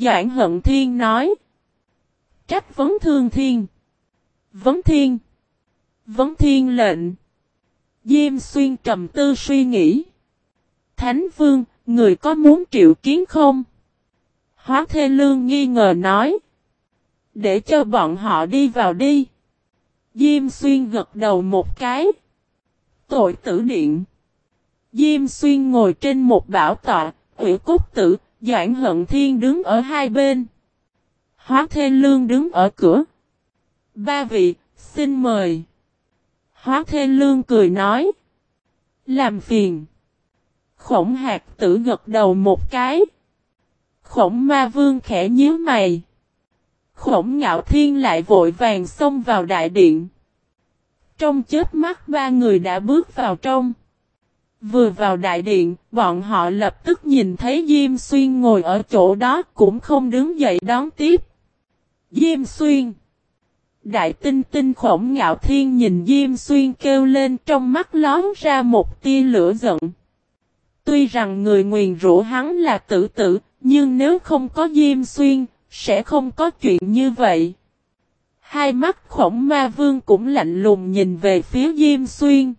Doãn hận thiên nói. Trách vấn thương thiên. Vấn thiên. Vấn thiên lệnh. Diêm xuyên trầm tư suy nghĩ. Thánh vương, người có muốn triệu kiến không? Hóa thê lương nghi ngờ nói. Để cho bọn họ đi vào đi. Diêm xuyên gật đầu một cái. Tội tử điện. Diêm xuyên ngồi trên một bảo tọa, ủy cốt tử, Doãn hận thiên đứng ở hai bên. Hóa thê lương đứng ở cửa. Ba vị, xin mời. Hóa thê lương cười nói. Làm phiền. Khổng hạt tử gật đầu một cái. Khổng ma vương khẽ nhíu mày. Khổng ngạo thiên lại vội vàng xông vào đại điện. Trong chết mắt ba người đã bước vào trong. Vừa vào đại điện, bọn họ lập tức nhìn thấy Diêm Xuyên ngồi ở chỗ đó cũng không đứng dậy đón tiếp. Diêm Xuyên Đại tinh tinh khổng ngạo thiên nhìn Diêm Xuyên kêu lên trong mắt lón ra một tia lửa giận. Tuy rằng người nguyền rủa hắn là tử tử, nhưng nếu không có Diêm Xuyên, sẽ không có chuyện như vậy. Hai mắt khổng ma vương cũng lạnh lùng nhìn về phía Diêm Xuyên.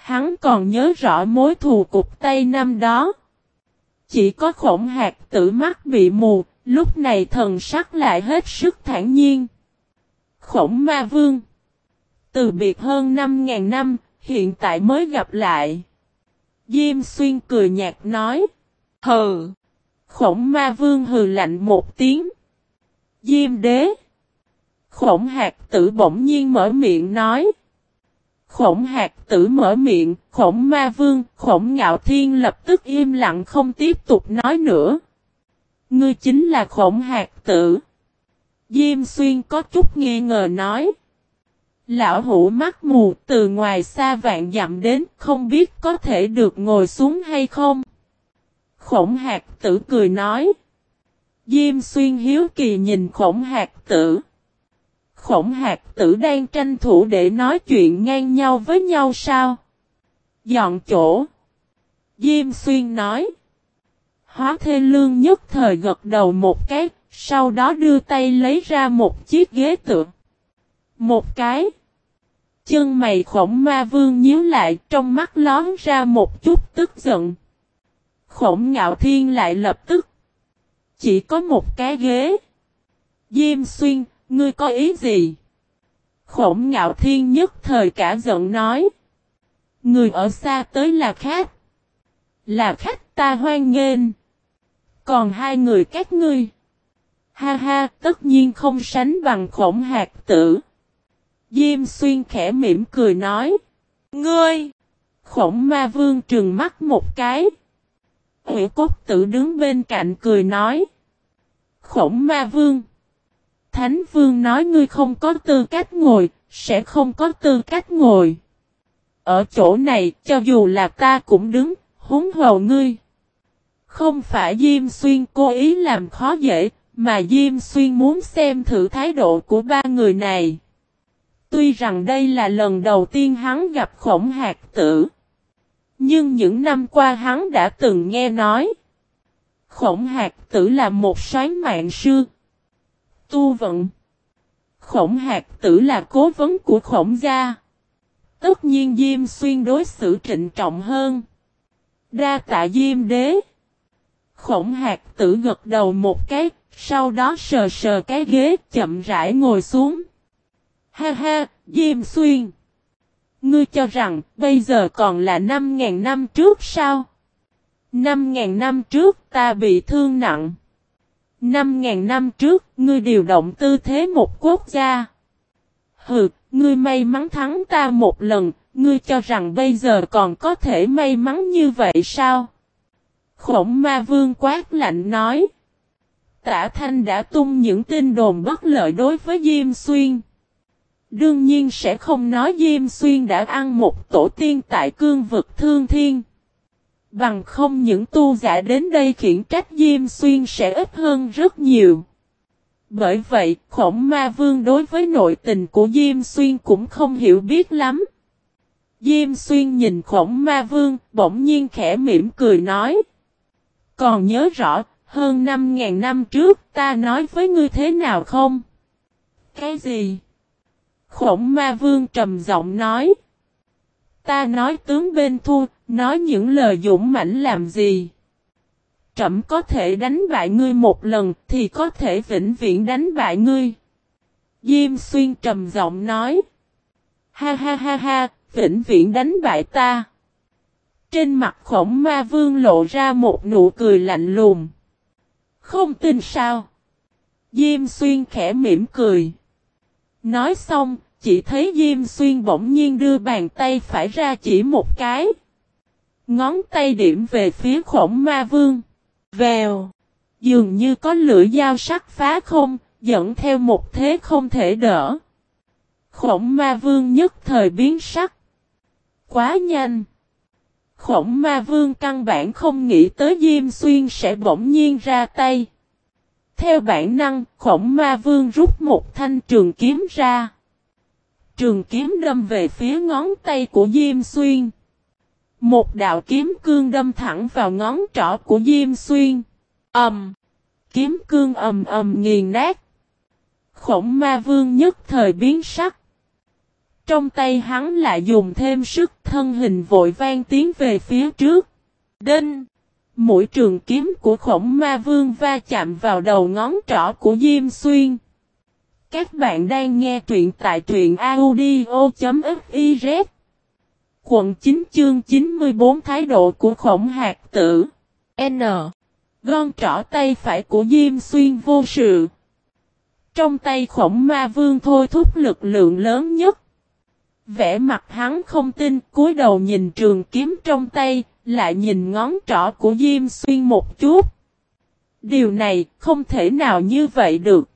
Hắn còn nhớ rõ mối thù cục Tây năm đó. Chỉ có khổng hạt tử mắt bị mù, lúc này thần sắc lại hết sức thản nhiên. Khổng ma vương. Từ biệt hơn 5.000 năm, hiện tại mới gặp lại. Diêm xuyên cười nhạt nói. Hừ. Khổng ma vương hừ lạnh một tiếng. Diêm đế. Khổng hạt tử bỗng nhiên mở miệng nói. Khổng hạt tử mở miệng, khổng ma vương, khổng ngạo thiên lập tức im lặng không tiếp tục nói nữa. Ngươi chính là khổng hạt tử. Diêm xuyên có chút nghi ngờ nói. Lão hủ mắt mù từ ngoài xa vạn dặm đến không biết có thể được ngồi xuống hay không. Khổng hạt tử cười nói. Diêm xuyên hiếu kỳ nhìn khổng hạt tử. Khổng hạt tử đang tranh thủ để nói chuyện ngang nhau với nhau sao? Dọn chỗ. Diêm xuyên nói. Hóa thê lương nhất thời gật đầu một cái, sau đó đưa tay lấy ra một chiếc ghế tựa. Một cái. Chân mày khổng ma vương nhíu lại trong mắt lón ra một chút tức giận. Khổng ngạo thiên lại lập tức. Chỉ có một cái ghế. Diêm xuyên, Ngươi có ý gì? Khổng ngạo thiên nhất thời cả giận nói. Người ở xa tới là khách. Là khách ta hoan nghênh. Còn hai người các ngươi. Ha ha, tất nhiên không sánh bằng khổng hạt tử. Diêm xuyên khẽ mỉm cười nói. Ngươi! Khổng ma vương trừng mắt một cái. Hữu cốt tử đứng bên cạnh cười nói. Khổng ma vương! Thánh Vương nói ngươi không có tư cách ngồi, sẽ không có tư cách ngồi. Ở chỗ này, cho dù là ta cũng đứng, húng hầu ngươi. Không phải Diêm Xuyên cố ý làm khó dễ, mà Diêm Xuyên muốn xem thử thái độ của ba người này. Tuy rằng đây là lần đầu tiên hắn gặp khổng hạt tử. Nhưng những năm qua hắn đã từng nghe nói. Khổng hạt tử là một soán mạng sư, tu vận. Khổng hạt tử là cố vấn của khổng gia. Tất nhiên Diêm Xuyên đối xử trịnh trọng hơn. Đa tạ Diêm đế. Khổng hạt tử gật đầu một cái, sau đó sờ sờ cái ghế chậm rãi ngồi xuống. Ha ha, Diêm Xuyên. Ngươi cho rằng bây giờ còn là 5.000 năm trước sao? 5.000 năm trước ta bị thương nặng. Năm ngàn năm trước, ngươi điều động tư thế một quốc gia. Hừ, ngươi may mắn thắng ta một lần, ngươi cho rằng bây giờ còn có thể may mắn như vậy sao? Khổng ma vương quát lạnh nói. Tả Thanh đã tung những tin đồn bất lợi đối với Diêm Xuyên. Đương nhiên sẽ không nói Diêm Xuyên đã ăn một tổ tiên tại cương vực thương thiên. Bằng không những tu giả đến đây khiển trách Diêm Xuyên sẽ ít hơn rất nhiều. Bởi vậy, khổng ma vương đối với nội tình của Diêm Xuyên cũng không hiểu biết lắm. Diêm Xuyên nhìn khổng ma vương, bỗng nhiên khẽ mỉm cười nói. Còn nhớ rõ, Hơn 5.000 năm trước ta nói với ngươi thế nào không? Cái gì? Khổng ma vương trầm giọng nói. Ta nói tướng bên thua, nói những lời dũng mãnh làm gì? Trẫm có thể đánh bại ngươi một lần thì có thể vĩnh viễn đánh bại ngươi. Diêm xuyên trầm giọng nói. Ha ha ha ha, vĩnh viễn đánh bại ta. Trên mặt khổng ma vương lộ ra một nụ cười lạnh lùng. Không tin sao? Diêm xuyên khẽ mỉm cười. Nói xong, chỉ thấy Diêm xuyên bỗng nhiên đưa bàn tay phải ra chỉ một cái. Ngón tay điểm về phía khổng ma vương. Vèo. Dường như có lưỡi dao sắc phá không, dẫn theo một thế không thể đỡ. Khổng ma vương nhất thời biến sắc. Quá nhanh. Khổng ma vương căn bản không nghĩ tới Diêm Xuyên sẽ bỗng nhiên ra tay. Theo bản năng, khổng ma vương rút một thanh trường kiếm ra. Trường kiếm đâm về phía ngón tay của Diêm Xuyên. Một đạo kiếm cương đâm thẳng vào ngón trỏ của Diêm Xuyên. Ẩm. kiếm cương ầm ầm nghiền nát. Khổng ma vương nhất thời biến sắc. Trong tay hắn lại dùng thêm sức thân hình vội vang tiến về phía trước. Đinh! Mũi trường kiếm của khổng ma vương va chạm vào đầu ngón trỏ của Diêm Xuyên. Các bạn đang nghe truyện tại truyện audio.fiz. Quận 9 chương 94 thái độ của khổng hạt tử. N. Gòn trỏ tay phải của Diêm Xuyên vô sự. Trong tay khổng ma vương thôi thúc lực lượng lớn nhất. Vẽ mặt hắn không tin, cúi đầu nhìn trường kiếm trong tay, lại nhìn ngón trỏ của Diêm Xuyên một chút. Điều này không thể nào như vậy được.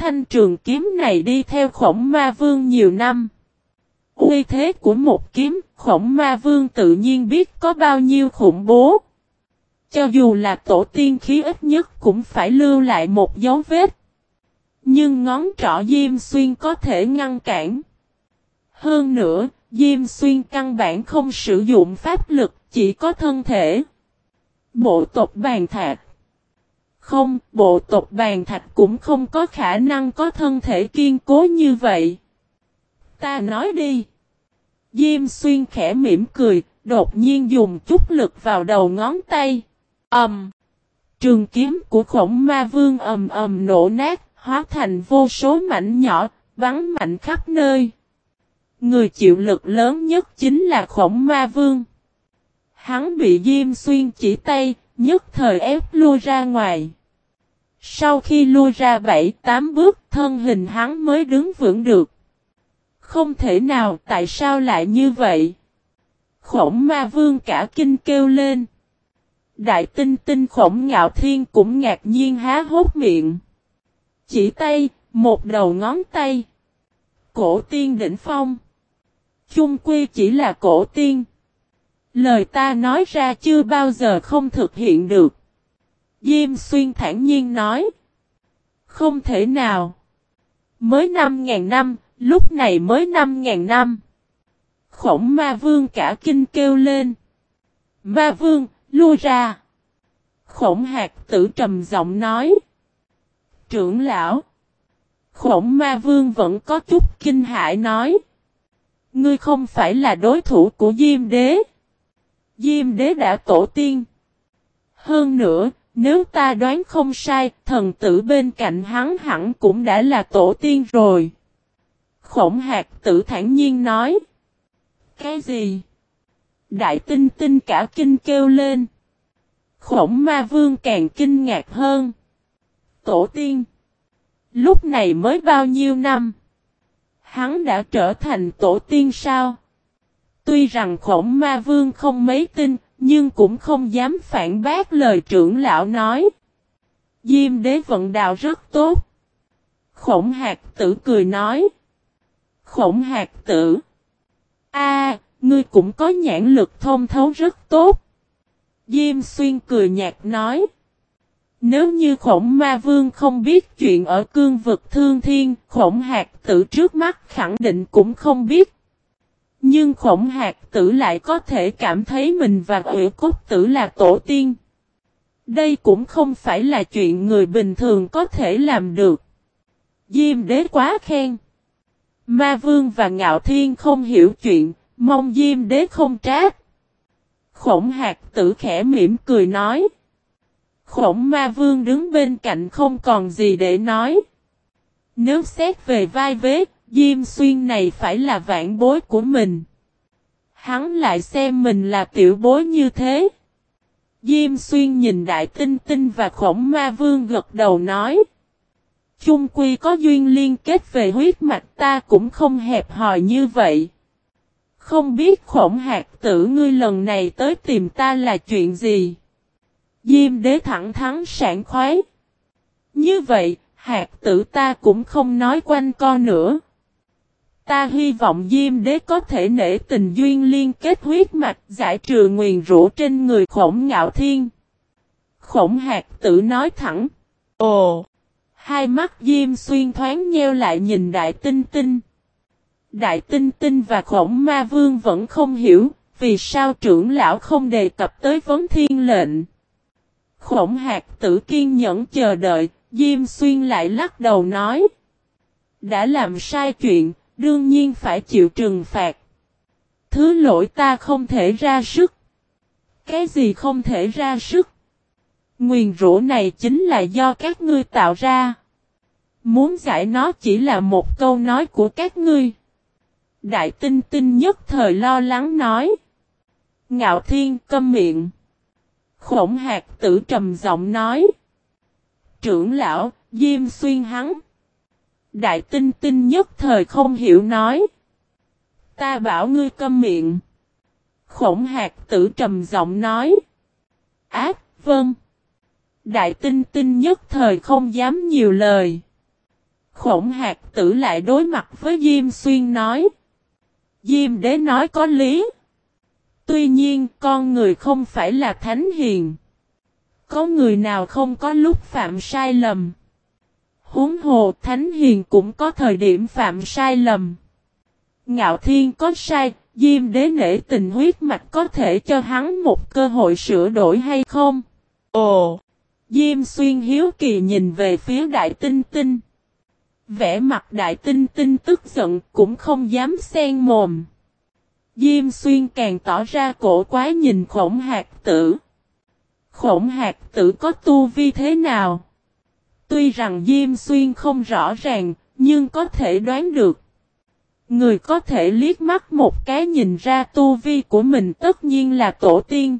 Thanh trường kiếm này đi theo khổng ma vương nhiều năm. Uy thế của một kiếm, khổng ma vương tự nhiên biết có bao nhiêu khủng bố. Cho dù là tổ tiên khí ít nhất cũng phải lưu lại một dấu vết. Nhưng ngón trỏ Diêm Xuyên có thể ngăn cản. Hơn nữa, Diêm Xuyên căn bản không sử dụng pháp lực, chỉ có thân thể. Bộ tộc bàn thạc không, bộ tộc bàn thạch cũng không có khả năng có thân thể kiên cố như vậy. Ta nói đi. Diêm Xuyên khẽ mỉm cười, đột nhiên dùng chút lực vào đầu ngón tay. Ầm. Um, trường kiếm của khổng ma vương ầm ầm nổ nát, hóa thành vô số mảnh nhỏ, bắn mạnh khắp nơi. Người chịu lực lớn nhất chính là khổng ma vương. Hắn bị Diêm Xuyên chỉ tay, nhất thời ép lui ra ngoài. Sau khi lui ra bảy tám bước, thân hình hắn mới đứng vững được. Không thể nào, tại sao lại như vậy? Khổng ma vương cả kinh kêu lên. Đại tinh tinh khổng ngạo thiên cũng ngạc nhiên há hốt miệng. Chỉ tay, một đầu ngón tay. Cổ tiên đỉnh phong. Chung quy chỉ là cổ tiên. Lời ta nói ra chưa bao giờ không thực hiện được. Diêm xuyên thản nhiên nói. Không thể nào. Mới 5.000 năm, lúc này mới 5.000 năm. Khổng ma vương cả kinh kêu lên. Ma vương, lui ra. Khổng hạt tử trầm giọng nói. Trưởng lão. Khổng ma vương vẫn có chút kinh hãi nói. Ngươi không phải là đối thủ của Diêm Đế. Diêm Đế đã tổ tiên. Hơn nữa, nếu ta đoán không sai, thần tử bên cạnh hắn hẳn cũng đã là tổ tiên rồi. Khổng hạt tử thản nhiên nói. Cái gì? Đại tinh tinh cả kinh kêu lên. Khổng ma vương càng kinh ngạc hơn. Tổ tiên. Lúc này mới bao nhiêu năm? Hắn đã trở thành tổ tiên sao? Tuy rằng khổng ma vương không mấy tin, nhưng cũng không dám phản bác lời trưởng lão nói. Diêm đế vận đạo rất tốt. Khổng hạt tử cười nói. Khổng hạt tử. a ngươi cũng có nhãn lực thông thấu rất tốt. Diêm xuyên cười nhạt nói. Nếu như khổng ma vương không biết chuyện ở cương vực thương thiên, khổng hạt tử trước mắt khẳng định cũng không biết. Nhưng khổng hạt tử lại có thể cảm thấy mình và ủy cốt tử là tổ tiên. Đây cũng không phải là chuyện người bình thường có thể làm được. Diêm đế quá khen. Ma vương và ngạo thiên không hiểu chuyện, mong diêm đế không trách. Khổng hạt tử khẽ mỉm cười nói. Khổng ma vương đứng bên cạnh không còn gì để nói. Nếu xét về vai vế, Diêm Xuyên này phải là vạn bối của mình. Hắn lại xem mình là tiểu bối như thế. Diêm Xuyên nhìn Đại Tinh Tinh và Khổng Ma Vương gật đầu nói. Chung quy có duyên liên kết về huyết mạch ta cũng không hẹp hòi như vậy. Không biết khổng hạt tử ngươi lần này tới tìm ta là chuyện gì? Diêm đế thẳng thắn sảng khoái. Như vậy, hạt tử ta cũng không nói quanh co nữa. Ta hy vọng Diêm đế có thể nể tình duyên liên kết huyết mạch giải trừ nguyền rũ trên người khổng ngạo thiên. Khổng hạt tử nói thẳng. Ồ! Hai mắt Diêm xuyên thoáng nheo lại nhìn đại tinh tinh. Đại tinh tinh và khổng ma vương vẫn không hiểu, vì sao trưởng lão không đề cập tới vấn thiên lệnh. Khổng hạt tử kiên nhẫn chờ đợi, Diêm xuyên lại lắc đầu nói. Đã làm sai chuyện, đương nhiên phải chịu trừng phạt. Thứ lỗi ta không thể ra sức. Cái gì không thể ra sức? Nguyền rũ này chính là do các ngươi tạo ra. Muốn giải nó chỉ là một câu nói của các ngươi. Đại tinh tinh nhất thời lo lắng nói. Ngạo thiên câm miệng. Khổng hạt tử trầm giọng nói. Trưởng lão, Diêm xuyên hắn. Đại tinh tinh nhất thời không hiểu nói. Ta bảo ngươi câm miệng. Khổng hạt tử trầm giọng nói. Ác, vâng. Đại tinh tinh nhất thời không dám nhiều lời. Khổng hạt tử lại đối mặt với Diêm Xuyên nói. Diêm đế nói có lý. Tuy nhiên con người không phải là thánh hiền. Có người nào không có lúc phạm sai lầm. Huống hồ thánh hiền cũng có thời điểm phạm sai lầm. Ngạo thiên có sai, diêm đế nể tình huyết mạch có thể cho hắn một cơ hội sửa đổi hay không? Ồ! Diêm xuyên hiếu kỳ nhìn về phía đại tinh tinh. Vẽ mặt đại tinh tinh tức giận cũng không dám xen mồm. Diêm xuyên càng tỏ ra cổ quái nhìn khổng hạt tử. Khổng hạt tử có tu vi thế nào? Tuy rằng Diêm xuyên không rõ ràng, nhưng có thể đoán được. Người có thể liếc mắt một cái nhìn ra tu vi của mình tất nhiên là tổ tiên.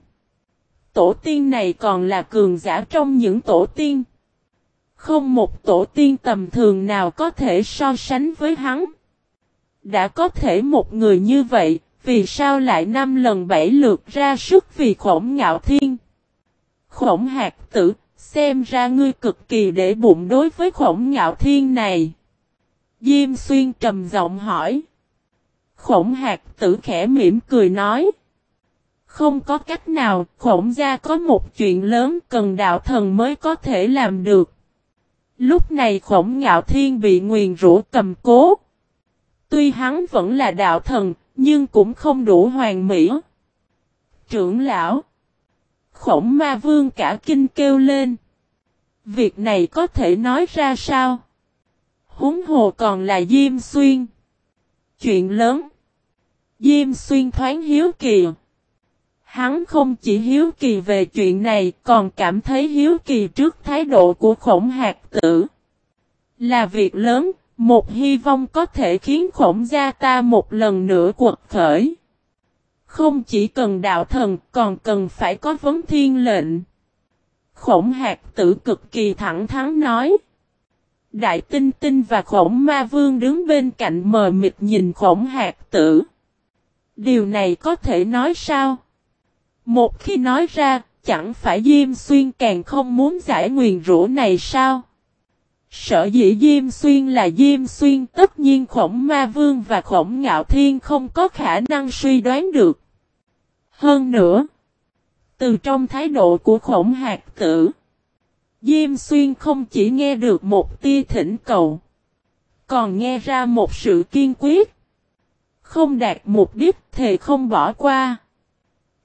Tổ tiên này còn là cường giả trong những tổ tiên. Không một tổ tiên tầm thường nào có thể so sánh với hắn. Đã có thể một người như vậy, vì sao lại năm lần bảy lượt ra sức vì khổng ngạo thiên? Khổng hạt tử, xem ra ngươi cực kỳ để bụng đối với khổng ngạo thiên này. Diêm xuyên trầm giọng hỏi. Khổng hạt tử khẽ mỉm cười nói. Không có cách nào, khổng gia có một chuyện lớn cần đạo thần mới có thể làm được. Lúc này khổng ngạo thiên bị nguyền rũ cầm cố. Tuy hắn vẫn là đạo thần, nhưng cũng không đủ hoàn mỹ. Trưởng lão. Khổng ma vương cả kinh kêu lên. Việc này có thể nói ra sao? Húng hồ còn là Diêm Xuyên. Chuyện lớn. Diêm Xuyên thoáng hiếu kỳ. Hắn không chỉ hiếu kỳ về chuyện này còn cảm thấy hiếu kỳ trước thái độ của khổng hạt tử. Là việc lớn, một hy vọng có thể khiến khổng gia ta một lần nữa quật khởi. Không chỉ cần đạo thần còn cần phải có vấn thiên lệnh. Khổng hạt tử cực kỳ thẳng thắn nói. Đại tinh tinh và khổng ma vương đứng bên cạnh mờ mịt nhìn khổng hạt tử. Điều này có thể nói sao? Một khi nói ra, chẳng phải Diêm Xuyên càng không muốn giải nguyền rũ này sao? Sở dĩ Diêm Xuyên là Diêm Xuyên tất nhiên khổng ma vương và khổng ngạo thiên không có khả năng suy đoán được. Hơn nữa, từ trong thái độ của khổng hạt tử, Diêm Xuyên không chỉ nghe được một tia thỉnh cầu, còn nghe ra một sự kiên quyết. Không đạt mục đích thì không bỏ qua.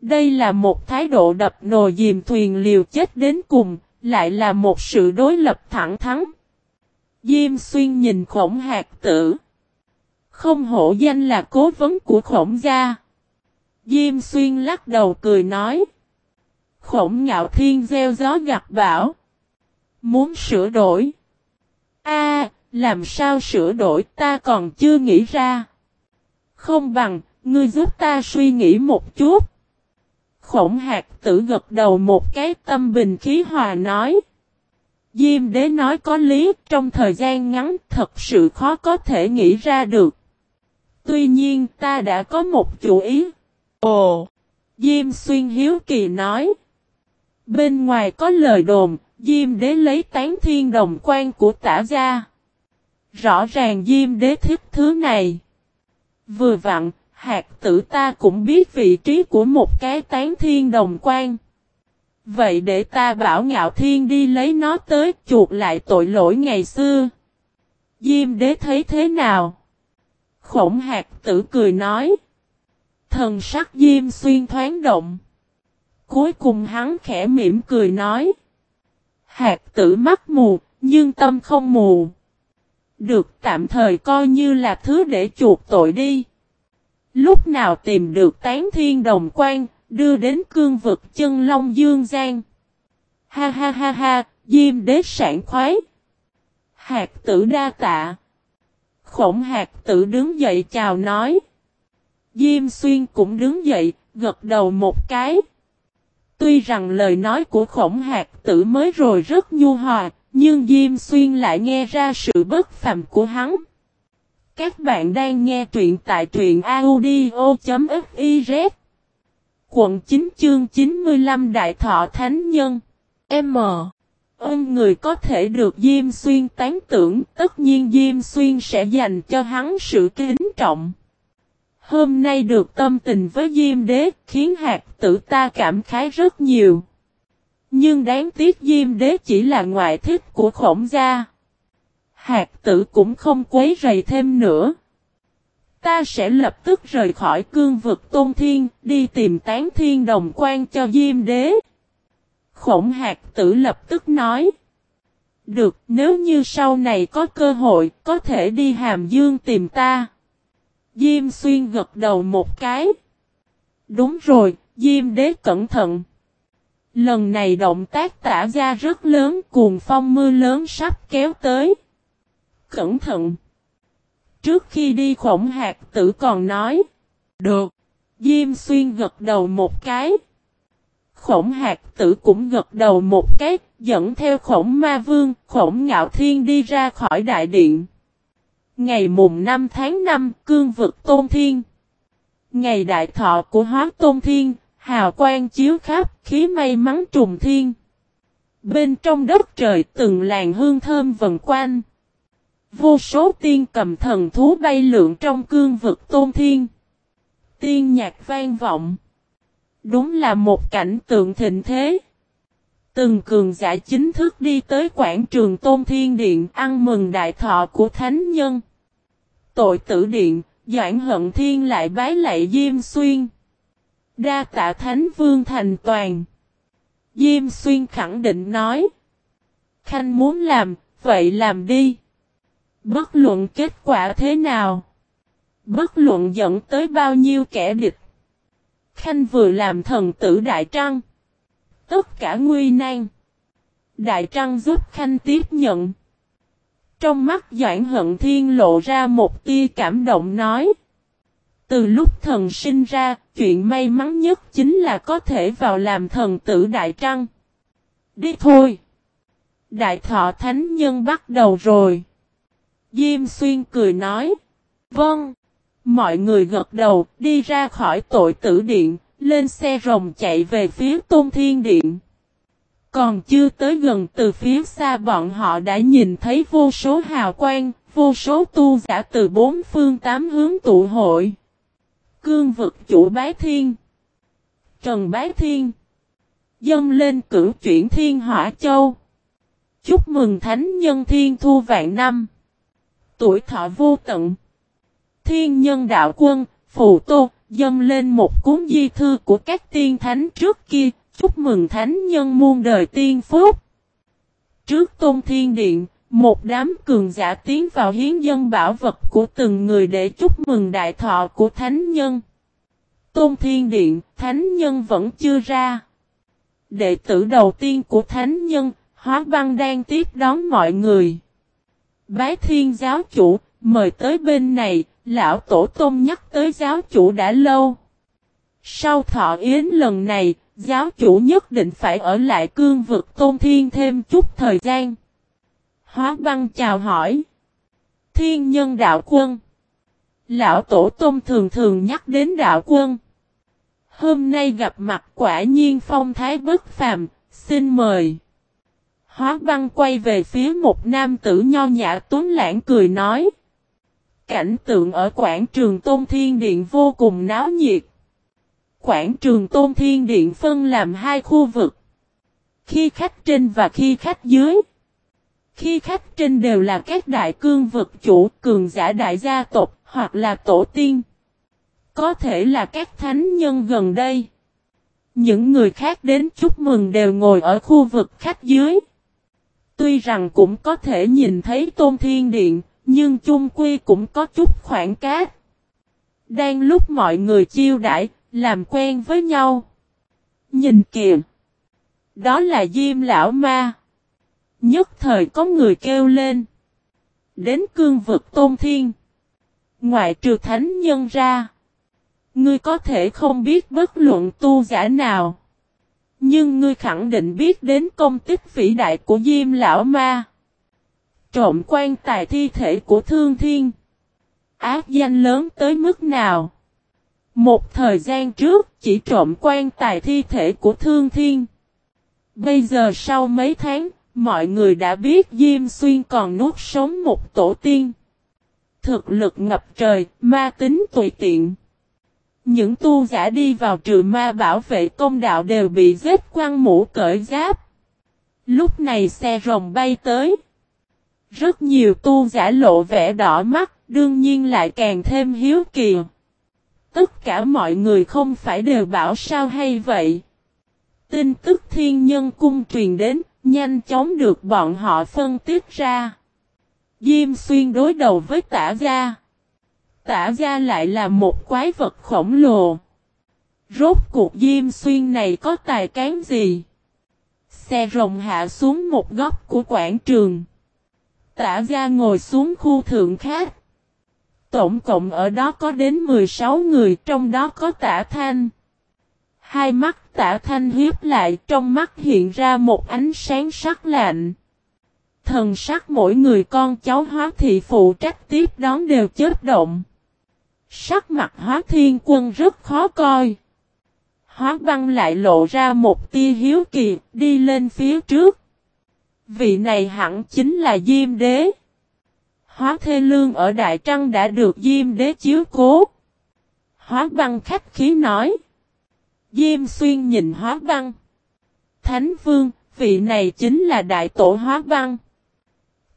Đây là một thái độ đập nồi dìm thuyền liều chết đến cùng, lại là một sự đối lập thẳng thắn. Diêm xuyên nhìn khổng hạt tử. Không hổ danh là cố vấn của khổng gia. Diêm xuyên lắc đầu cười nói. Khổng ngạo thiên gieo gió gặt bão. Muốn sửa đổi. A, làm sao sửa đổi ta còn chưa nghĩ ra. Không bằng, ngươi giúp ta suy nghĩ một chút. Khổng hạt tử gật đầu một cái tâm bình khí hòa nói. Diêm đế nói có lý, trong thời gian ngắn thật sự khó có thể nghĩ ra được. Tuy nhiên ta đã có một chủ ý. Ồ! Diêm xuyên hiếu kỳ nói. Bên ngoài có lời đồn, Diêm đế lấy tán thiên đồng quan của tả gia. Rõ ràng Diêm đế thích thứ này. Vừa vặn, hạt tử ta cũng biết vị trí của một cái tán thiên đồng quan. Vậy để ta bảo ngạo thiên đi lấy nó tới chuột lại tội lỗi ngày xưa. Diêm đế thấy thế nào? Khổng hạt tử cười nói. Thần sắc diêm xuyên thoáng động. Cuối cùng hắn khẽ mỉm cười nói. Hạt tử mắt mù, nhưng tâm không mù. Được tạm thời coi như là thứ để chuộc tội đi. Lúc nào tìm được tán thiên đồng quan, đưa đến cương vực chân Long Dương gian Ha ha ha ha, diêm đế sản khoái. Hạt tử đa tạ. Khổng hạt tử đứng dậy chào nói. Diêm xuyên cũng đứng dậy, gật đầu một cái. Tuy rằng lời nói của khổng hạt tử mới rồi rất nhu hòa, nhưng Diêm Xuyên lại nghe ra sự bất phàm của hắn. Các bạn đang nghe truyện tại truyện audio.fiz Quận 9 chương 95 Đại Thọ Thánh Nhân M. Ơn người có thể được Diêm Xuyên tán tưởng, tất nhiên Diêm Xuyên sẽ dành cho hắn sự kính trọng. Hôm nay được tâm tình với Diêm Đế khiến hạt tử ta cảm khái rất nhiều. Nhưng đáng tiếc Diêm Đế chỉ là ngoại thích của khổng gia. Hạt tử cũng không quấy rầy thêm nữa. Ta sẽ lập tức rời khỏi cương vực tôn thiên, đi tìm tán thiên đồng quan cho Diêm Đế. Khổng hạt tử lập tức nói. Được, nếu như sau này có cơ hội, có thể đi Hàm Dương tìm ta. Diêm xuyên gật đầu một cái. Đúng rồi, Diêm đế cẩn thận. Lần này động tác tả ra rất lớn cuồng phong mưa lớn sắp kéo tới. Cẩn thận. Trước khi đi khổng hạt tử còn nói. Được. Diêm xuyên gật đầu một cái. Khổng hạt tử cũng gật đầu một cái, dẫn theo khổng ma vương, khổng ngạo thiên đi ra khỏi đại điện. Ngày mùng 5 tháng 5, cương vực Tôn Thiên. Ngày đại thọ của hóa Tôn Thiên, hào quang chiếu khắp, khí may mắn trùng thiên. Bên trong đất trời từng làng hương thơm vần quanh. Vô số tiên cầm thần thú bay lượn trong cương vực Tôn Thiên. Tiên nhạc vang vọng. Đúng là một cảnh tượng thịnh thế. Từng cường giả chính thức đi tới quảng trường Tôn Thiên Điện ăn mừng đại thọ của Thánh Nhân. Tội tử điện, Doãn Hận Thiên lại bái lạy Diêm Xuyên. Đa tạ Thánh Vương thành toàn. Diêm Xuyên khẳng định nói. Khanh muốn làm, vậy làm đi. Bất luận kết quả thế nào. Bất luận dẫn tới bao nhiêu kẻ địch. Khanh vừa làm thần tử Đại Trăng. Tất cả nguy nan. Đại Trăng giúp Khanh tiếp nhận. Trong mắt Doãn Hận Thiên lộ ra một tia cảm động nói. Từ lúc thần sinh ra, chuyện may mắn nhất chính là có thể vào làm thần tử Đại Trăng. Đi thôi. Đại thọ thánh nhân bắt đầu rồi. Diêm xuyên cười nói. Vâng. Mọi người gật đầu, đi ra khỏi tội tử điện, lên xe rồng chạy về phía tôn thiên điện. Còn chưa tới gần từ phía xa bọn họ đã nhìn thấy vô số hào quang, vô số tu giả từ bốn phương tám hướng tụ hội. Cương vực chủ bái thiên. Trần bái thiên. Dâng lên cửu chuyển thiên hỏa châu. Chúc mừng thánh nhân thiên thu vạn năm. Tuổi thọ vô tận. Thiên nhân đạo quân, phù tô, dâng lên một cuốn di thư của các tiên thánh trước kia, chúc mừng thánh nhân muôn đời tiên phúc. Trước tôn thiên điện, một đám cường giả tiến vào hiến dân bảo vật của từng người để chúc mừng đại thọ của thánh nhân. Tôn thiên điện, thánh nhân vẫn chưa ra. Đệ tử đầu tiên của thánh nhân, hóa băng đang tiếp đón mọi người. Bái thiên giáo chủ, mời tới bên này, lão tổ tôn nhắc tới giáo chủ đã lâu. Sau thọ yến lần này, giáo chủ nhất định phải ở lại cương vực tôn thiên thêm chút thời gian. Hóa băng chào hỏi. Thiên nhân đạo quân. Lão tổ tôn thường thường nhắc đến đạo quân. Hôm nay gặp mặt quả nhiên phong thái bất phàm, xin mời. Hóa băng quay về phía một nam tử nho nhã tuấn lãng cười nói. Cảnh tượng ở quảng trường Tôn Thiên Điện vô cùng náo nhiệt. Quảng trường Tôn Thiên Điện phân làm hai khu vực. Khi khách trên và khi khách dưới. Khi khách trên đều là các đại cương vực chủ cường giả đại gia tộc hoặc là tổ tiên. Có thể là các thánh nhân gần đây. Những người khác đến chúc mừng đều ngồi ở khu vực khách dưới. Tuy rằng cũng có thể nhìn thấy tôn thiên điện, nhưng chung quy cũng có chút khoảng cách. Đang lúc mọi người chiêu đãi, làm quen với nhau. Nhìn kìa! Đó là Diêm Lão Ma. Nhất thời có người kêu lên. Đến cương vực tôn thiên. Ngoại trừ thánh nhân ra. Ngươi có thể không biết bất luận tu giả nào. Nhưng ngươi khẳng định biết đến công tích vĩ đại của Diêm Lão Ma. Trộm quan tài thi thể của Thương Thiên. Ác danh lớn tới mức nào? Một thời gian trước chỉ trộm quan tài thi thể của Thương Thiên. Bây giờ sau mấy tháng, mọi người đã biết Diêm Xuyên còn nuốt sống một tổ tiên. Thực lực ngập trời, ma tính tùy tiện. Những tu giả đi vào trừ ma bảo vệ công đạo đều bị giết quăng mũ cởi giáp. Lúc này xe rồng bay tới. Rất nhiều tu giả lộ vẻ đỏ mắt, đương nhiên lại càng thêm hiếu kỳ. Tất cả mọi người không phải đều bảo sao hay vậy. Tin tức thiên nhân cung truyền đến, nhanh chóng được bọn họ phân tích ra. Diêm xuyên đối đầu với tả gia. Tả gia lại là một quái vật khổng lồ. Rốt cuộc Diêm Xuyên này có tài cán gì? Xe rồng hạ xuống một góc của quảng trường. Tả gia ngồi xuống khu thượng khác. Tổng cộng ở đó có đến 16 người trong đó có tả thanh. Hai mắt tả thanh hiếp lại trong mắt hiện ra một ánh sáng sắc lạnh. Thần sắc mỗi người con cháu hóa thị phụ trách tiếp đón đều chết động. Sắc mặt hóa thiên quân rất khó coi. Hóa băng lại lộ ra một tia hiếu kỳ, đi lên phía trước. Vị này hẳn chính là Diêm Đế. Hóa Thê Lương ở Đại Trăng đã được Diêm Đế chiếu cố. Hóa băng khách khí nói. Diêm Xuyên nhìn Hóa băng. Thánh Vương, vị này chính là Đại Tổ Hóa băng.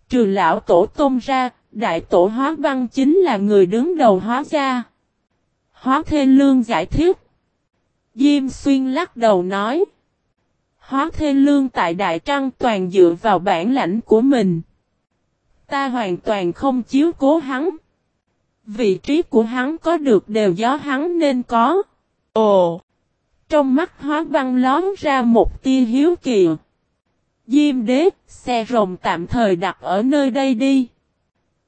Trừ lão Tổ Tôn ra, Đại Tổ Hóa băng chính là người đứng đầu hóa gia. Hóa Thê Lương giải thích. Diêm Xuyên lắc đầu nói. Hóa Thê Lương tại Đại Trăng toàn dựa vào bản lãnh của mình. Ta hoàn toàn không chiếu cố hắn. Vị trí của hắn có được đều do hắn nên có. Ồ! Trong mắt hóa băng lón ra một tia hiếu kỳ. Diêm đế, xe rồng tạm thời đặt ở nơi đây đi.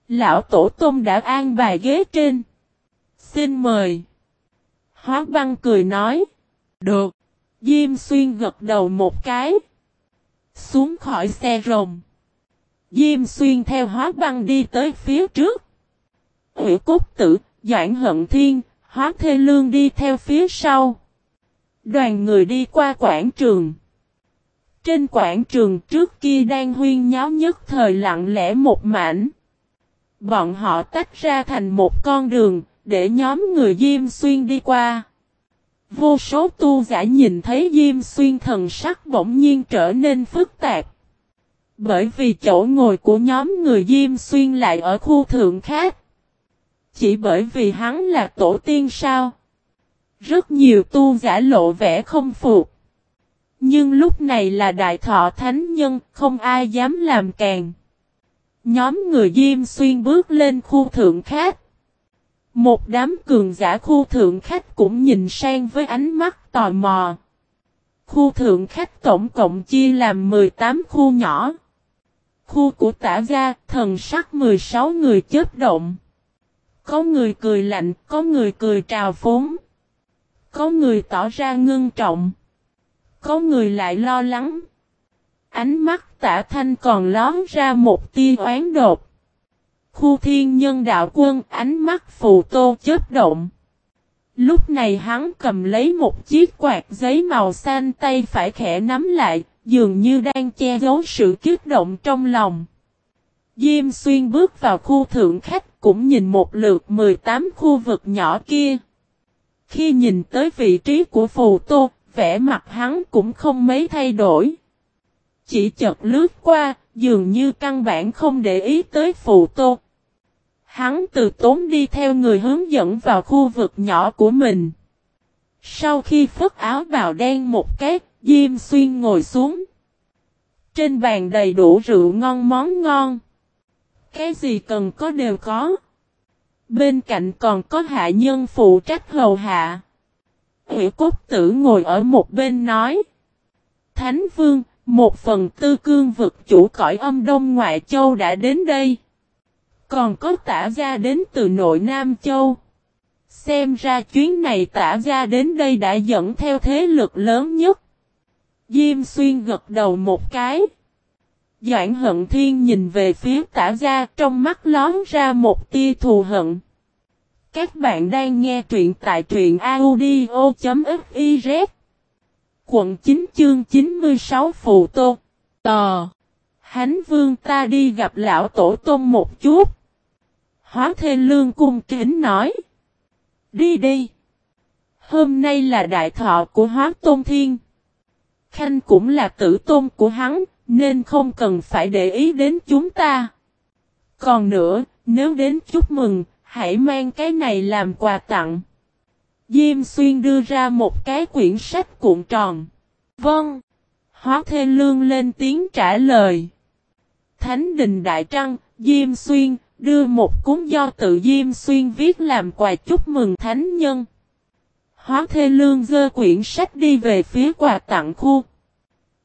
Lão Tổ Tông đã an bài ghế trên. Xin mời. Hóa băng cười nói. Được. Diêm xuyên gật đầu một cái. Xuống khỏi xe rồng. Diêm xuyên theo hóa băng đi tới phía trước. Ủy cốt tử, Doãn hận thiên, hóa thê lương đi theo phía sau. Đoàn người đi qua quảng trường. Trên quảng trường trước kia đang huyên nháo nhất thời lặng lẽ một mảnh. Bọn họ tách ra thành một con đường, để nhóm người Diêm Xuyên đi qua. Vô số tu giả nhìn thấy Diêm Xuyên thần sắc bỗng nhiên trở nên phức tạp. Bởi vì chỗ ngồi của nhóm người Diêm Xuyên lại ở khu thượng khác. Chỉ bởi vì hắn là tổ tiên sao? Rất nhiều tu giả lộ vẻ không phục. Nhưng lúc này là đại thọ thánh nhân, không ai dám làm càng. Nhóm người Diêm Xuyên bước lên khu thượng khác. Một đám cường giả khu thượng khách cũng nhìn sang với ánh mắt tò mò. Khu thượng khách tổng cộng chia làm 18 khu nhỏ. Khu của tả gia, thần sắc 16 người chết động. Có người cười lạnh, có người cười trào phúng. Có người tỏ ra ngưng trọng. Có người lại lo lắng. Ánh mắt tả thanh còn lón ra một tia oán đột. Khu thiên nhân đạo quân ánh mắt phù tô chết động. Lúc này hắn cầm lấy một chiếc quạt giấy màu xanh tay phải khẽ nắm lại, dường như đang che giấu sự kiết động trong lòng. Diêm xuyên bước vào khu thượng khách cũng nhìn một lượt 18 khu vực nhỏ kia. Khi nhìn tới vị trí của phù tô, vẻ mặt hắn cũng không mấy thay đổi. Chỉ chợt lướt qua, dường như căn bản không để ý tới phụ tô. Hắn từ tốn đi theo người hướng dẫn vào khu vực nhỏ của mình. Sau khi phất áo bào đen một cái, Diêm Xuyên ngồi xuống. Trên bàn đầy đủ rượu ngon món ngon. Cái gì cần có đều có. Bên cạnh còn có hạ nhân phụ trách hầu hạ. Hữu cốt tử ngồi ở một bên nói. Thánh vương, một phần tư cương vực chủ cõi âm đông ngoại châu đã đến đây. Còn có tả gia đến từ nội Nam Châu. Xem ra chuyến này tả gia đến đây đã dẫn theo thế lực lớn nhất. Diêm xuyên gật đầu một cái. Doãn hận thiên nhìn về phía tả gia, trong mắt lón ra một tia thù hận. Các bạn đang nghe truyện tại truyện audio.fif Quận 9 chương 96 Phù Tô Tò Hánh vương ta đi gặp lão tổ tôn một chút. Hóa thê lương cung kính nói. Đi đi. Hôm nay là đại thọ của hóa tôn thiên. Khanh cũng là tử tôn của hắn, nên không cần phải để ý đến chúng ta. Còn nữa, nếu đến chúc mừng, hãy mang cái này làm quà tặng. Diêm xuyên đưa ra một cái quyển sách cuộn tròn. Vâng. Hóa thê lương lên tiếng trả lời. Thánh đình Đại Trăng, Diêm Xuyên, đưa một cuốn do tự Diêm Xuyên viết làm quà chúc mừng thánh nhân. Hóa thê lương dơ quyển sách đi về phía quà tặng khu.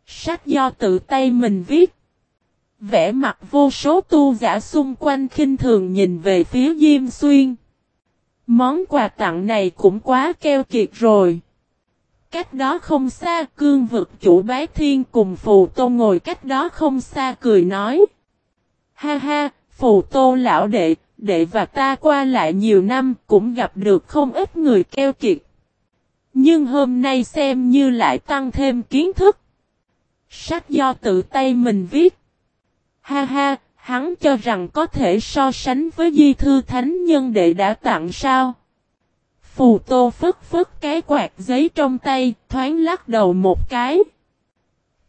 Sách do tự tay mình viết. Vẽ mặt vô số tu giả xung quanh khinh thường nhìn về phía Diêm Xuyên. Món quà tặng này cũng quá keo kiệt rồi. Cách đó không xa cương vực chủ bái thiên cùng phù tô ngồi cách đó không xa cười nói. Ha ha, phù tô lão đệ, đệ và ta qua lại nhiều năm cũng gặp được không ít người keo kiệt. Nhưng hôm nay xem như lại tăng thêm kiến thức. Sách do tự tay mình viết. Ha ha, hắn cho rằng có thể so sánh với di thư thánh nhân đệ đã tặng sao. Phù tô phất phất cái quạt giấy trong tay, thoáng lắc đầu một cái.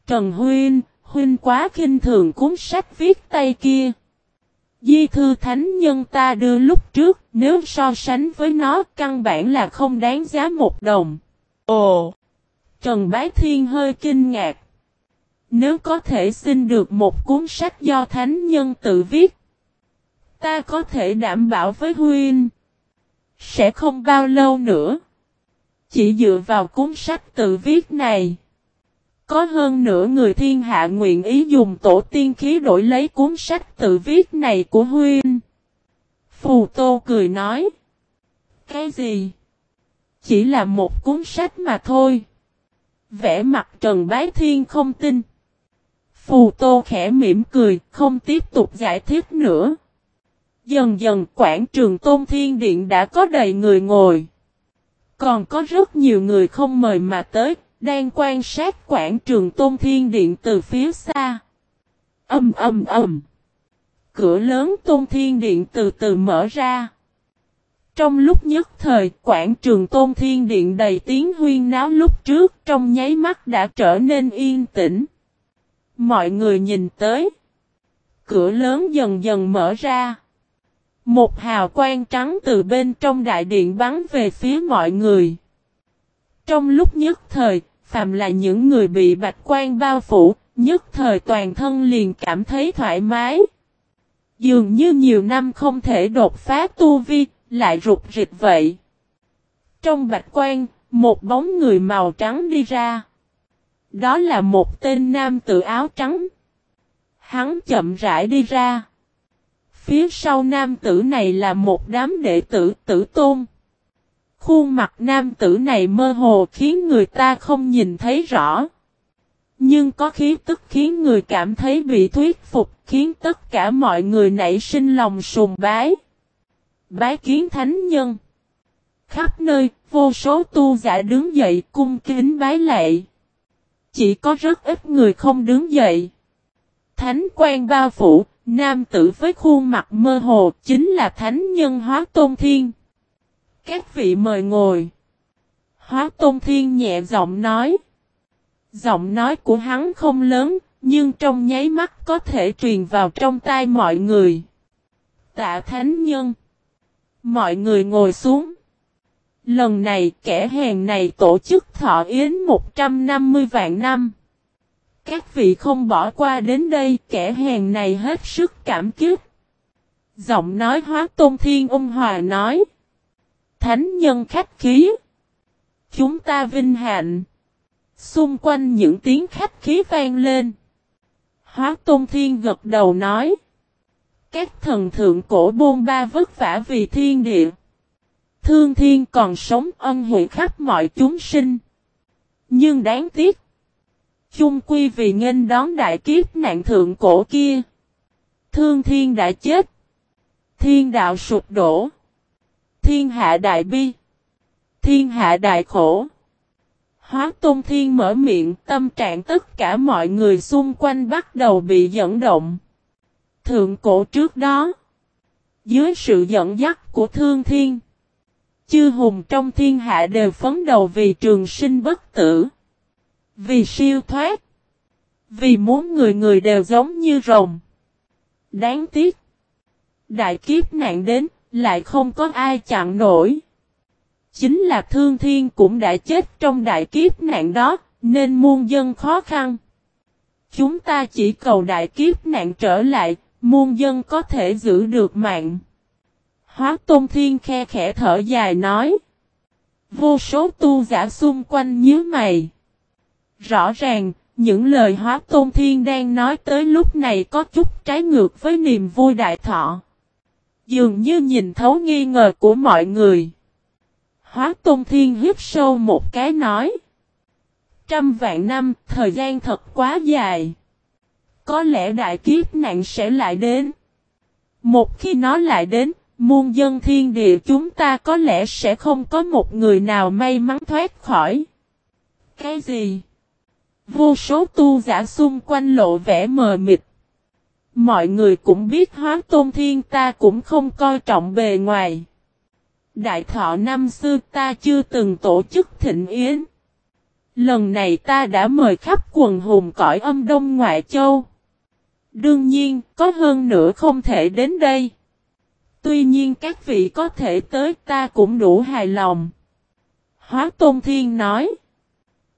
Trần huyên huyên quá khinh thường cuốn sách viết tay kia. Di thư thánh nhân ta đưa lúc trước, nếu so sánh với nó, căn bản là không đáng giá một đồng. Ồ! Trần Bái Thiên hơi kinh ngạc. Nếu có thể xin được một cuốn sách do thánh nhân tự viết, ta có thể đảm bảo với Huynh. Sẽ không bao lâu nữa. Chỉ dựa vào cuốn sách tự viết này. Có hơn nửa người thiên hạ nguyện ý dùng tổ tiên khí đổi lấy cuốn sách tự viết này của Huynh. Phù Tô cười nói. Cái gì? Chỉ là một cuốn sách mà thôi. Vẽ mặt Trần Bái Thiên không tin. Phù Tô khẽ mỉm cười, không tiếp tục giải thích nữa. Dần dần quảng trường Tôn Thiên Điện đã có đầy người ngồi. Còn có rất nhiều người không mời mà tới, đang quan sát quảng trường Tôn Thiên Điện từ phía xa. Âm âm âm. Cửa lớn Tôn Thiên Điện từ từ mở ra. Trong lúc nhất thời, quảng trường Tôn Thiên Điện đầy tiếng huyên náo lúc trước trong nháy mắt đã trở nên yên tĩnh. Mọi người nhìn tới. Cửa lớn dần dần mở ra. Một hào quang trắng từ bên trong đại điện bắn về phía mọi người. Trong lúc nhất thời, phàm là những người bị bạch quan bao phủ, nhất thời toàn thân liền cảm thấy thoải mái. Dường như nhiều năm không thể đột phá tu vi, lại rụt rịch vậy. Trong bạch quan, một bóng người màu trắng đi ra. Đó là một tên nam tự áo trắng. Hắn chậm rãi đi ra. Phía sau nam tử này là một đám đệ tử tử tôn. Khuôn mặt nam tử này mơ hồ khiến người ta không nhìn thấy rõ. Nhưng có khí tức khiến người cảm thấy bị thuyết phục, khiến tất cả mọi người nảy sinh lòng sùng bái. Bái kiến thánh nhân. Khắp nơi, vô số tu giả đứng dậy cung kính bái lạy. Chỉ có rất ít người không đứng dậy. Thánh quan bao phủ, nam tử với khuôn mặt mơ hồ chính là thánh nhân hóa tôn thiên. Các vị mời ngồi. Hóa tôn thiên nhẹ giọng nói. Giọng nói của hắn không lớn, nhưng trong nháy mắt có thể truyền vào trong tai mọi người. Tạ thánh nhân. Mọi người ngồi xuống. Lần này kẻ hèn này tổ chức thọ yến 150 vạn năm. Các vị không bỏ qua đến đây, kẻ hèn này hết sức cảm kích. Giọng nói hóa tôn thiên ung hòa nói. Thánh nhân khách khí. Chúng ta vinh hạnh. Xung quanh những tiếng khách khí vang lên. Hóa tôn thiên gật đầu nói. Các thần thượng cổ bôn ba vất vả vì thiên địa. Thương thiên còn sống ân huệ khắp mọi chúng sinh. Nhưng đáng tiếc. Chung quy vì nghênh đón đại kiếp nạn thượng cổ kia. Thương thiên đã chết. Thiên đạo sụp đổ. Thiên hạ đại bi. Thiên hạ đại khổ. Hóa Tôn Thiên mở miệng, tâm trạng tất cả mọi người xung quanh bắt đầu bị dẫn động. Thượng cổ trước đó. Dưới sự dẫn dắt của Thương Thiên. Chư hùng trong thiên hạ đều phấn đầu vì trường sinh bất tử. Vì siêu thoát. Vì muốn người người đều giống như rồng. Đáng tiếc. Đại kiếp nạn đến, lại không có ai chặn nổi. Chính là thương thiên cũng đã chết trong đại kiếp nạn đó, nên muôn dân khó khăn. Chúng ta chỉ cầu đại kiếp nạn trở lại, muôn dân có thể giữ được mạng. Hóa Tôn Thiên khe khẽ thở dài nói. Vô số tu giả xung quanh nhớ mày. Rõ ràng, những lời Hóa Tôn Thiên đang nói tới lúc này có chút trái ngược với niềm vui đại thọ. Dường như nhìn thấu nghi ngờ của mọi người. Hóa Tôn Thiên hít sâu một cái nói. Trăm vạn năm, thời gian thật quá dài. Có lẽ đại kiếp nạn sẽ lại đến. Một khi nó lại đến, muôn dân thiên địa chúng ta có lẽ sẽ không có một người nào may mắn thoát khỏi. Cái gì? Vô số tu giả xung quanh lộ vẻ mờ mịt. Mọi người cũng biết hóa tôn thiên ta cũng không coi trọng bề ngoài. Đại thọ năm xưa ta chưa từng tổ chức thịnh yến. Lần này ta đã mời khắp quần hùng cõi âm đông ngoại châu. Đương nhiên, có hơn nữa không thể đến đây. Tuy nhiên các vị có thể tới ta cũng đủ hài lòng. Hóa Tôn Thiên nói.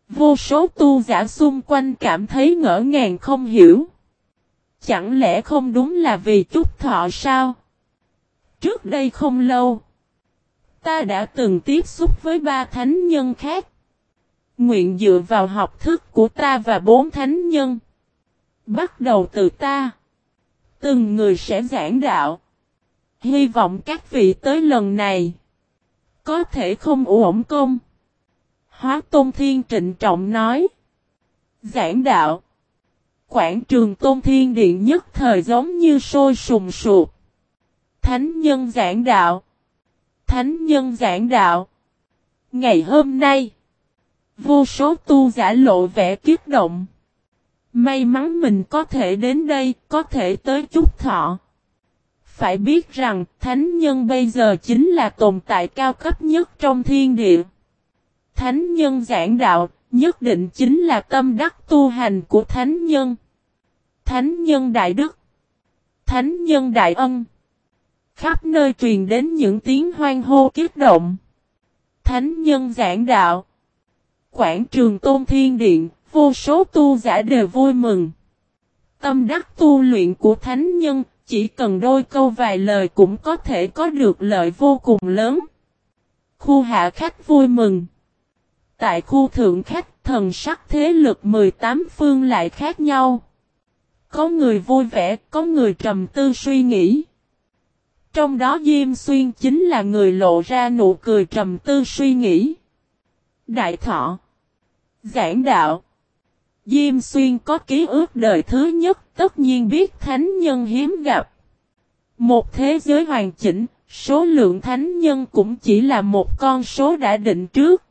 Vô số tu giả xung quanh cảm thấy ngỡ ngàng không hiểu. Chẳng lẽ không đúng là vì chút thọ sao? Trước đây không lâu. Ta đã từng tiếp xúc với ba thánh nhân khác. Nguyện dựa vào học thức của ta và bốn thánh nhân. Bắt đầu từ ta. Từng người sẽ giảng đạo. Hy vọng các vị tới lần này. Có thể không ổn công. Hóa Tôn Thiên trịnh trọng nói. Giảng đạo. Quảng trường Tôn Thiên Điện nhất thời giống như sôi sùng sụp. Thánh nhân giảng đạo. Thánh nhân giảng đạo. Ngày hôm nay. Vô số tu giả lộ vẻ kiếp động. May mắn mình có thể đến đây, có thể tới chút thọ. Phải biết rằng, thánh nhân bây giờ chính là tồn tại cao cấp nhất trong thiên địa. Thánh nhân giảng đạo, nhất định chính là tâm đắc tu hành của thánh nhân. Thánh nhân đại đức. Thánh nhân đại ân. Khắp nơi truyền đến những tiếng hoang hô kiếp động. Thánh nhân giảng đạo. quảng trường Tôn Thiên Điện, vô số tu giả đều vui mừng. Tâm đắc tu luyện của thánh nhân, chỉ cần đôi câu vài lời cũng có thể có được lợi vô cùng lớn. Khu hạ khách vui mừng. Tại khu thượng khách, thần sắc thế lực 18 phương lại khác nhau. Có người vui vẻ, có người trầm tư suy nghĩ. Trong đó Diêm Xuyên chính là người lộ ra nụ cười trầm tư suy nghĩ. Đại thọ Giảng đạo Diêm Xuyên có ký ức đời thứ nhất tất nhiên biết thánh nhân hiếm gặp. Một thế giới hoàn chỉnh, số lượng thánh nhân cũng chỉ là một con số đã định trước.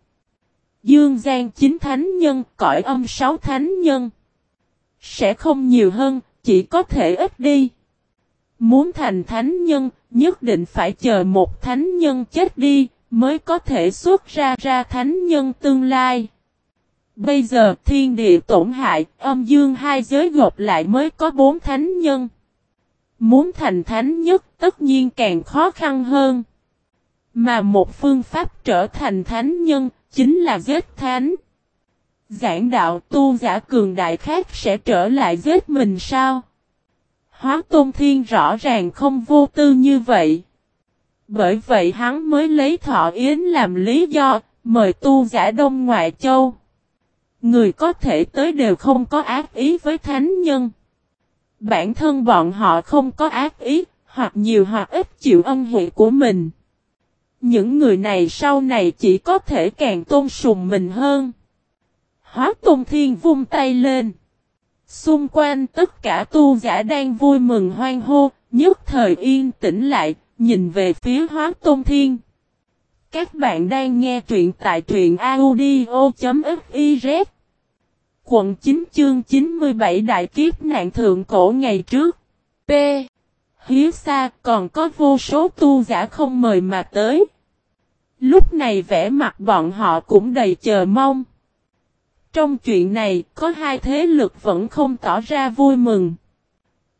Dương Giang chín thánh nhân, cõi âm sáu thánh nhân. Sẽ không nhiều hơn, chỉ có thể ít đi. Muốn thành thánh nhân, nhất định phải chờ một thánh nhân chết đi, mới có thể xuất ra ra thánh nhân tương lai. Bây giờ thiên địa tổn hại, âm dương hai giới gộp lại mới có bốn thánh nhân. Muốn thành thánh nhất tất nhiên càng khó khăn hơn. Mà một phương pháp trở thành thánh nhân chính là giết thánh. Giảng đạo tu giả cường đại khác sẽ trở lại giết mình sao? Hóa Tôn Thiên rõ ràng không vô tư như vậy. Bởi vậy hắn mới lấy thọ yến làm lý do, mời tu giả Đông Ngoại Châu. Người có thể tới đều không có ác ý với thánh nhân. Bản thân bọn họ không có ác ý, hoặc nhiều hoặc ít chịu ân huệ của mình. Những người này sau này chỉ có thể càng tôn sùng mình hơn. Hóa Tôn Thiên vung tay lên. Xung quanh tất cả tu giả đang vui mừng hoan hô, nhất thời yên tĩnh lại, nhìn về phía Hóa Tôn Thiên. Các bạn đang nghe truyện tại truyện audio.fiz Quận 9 chương 97 Đại Kiếp nạn thượng cổ ngày trước P. Hiếu xa còn có vô số tu giả không mời mà tới. Lúc này vẻ mặt bọn họ cũng đầy chờ mong. Trong chuyện này, có hai thế lực vẫn không tỏ ra vui mừng.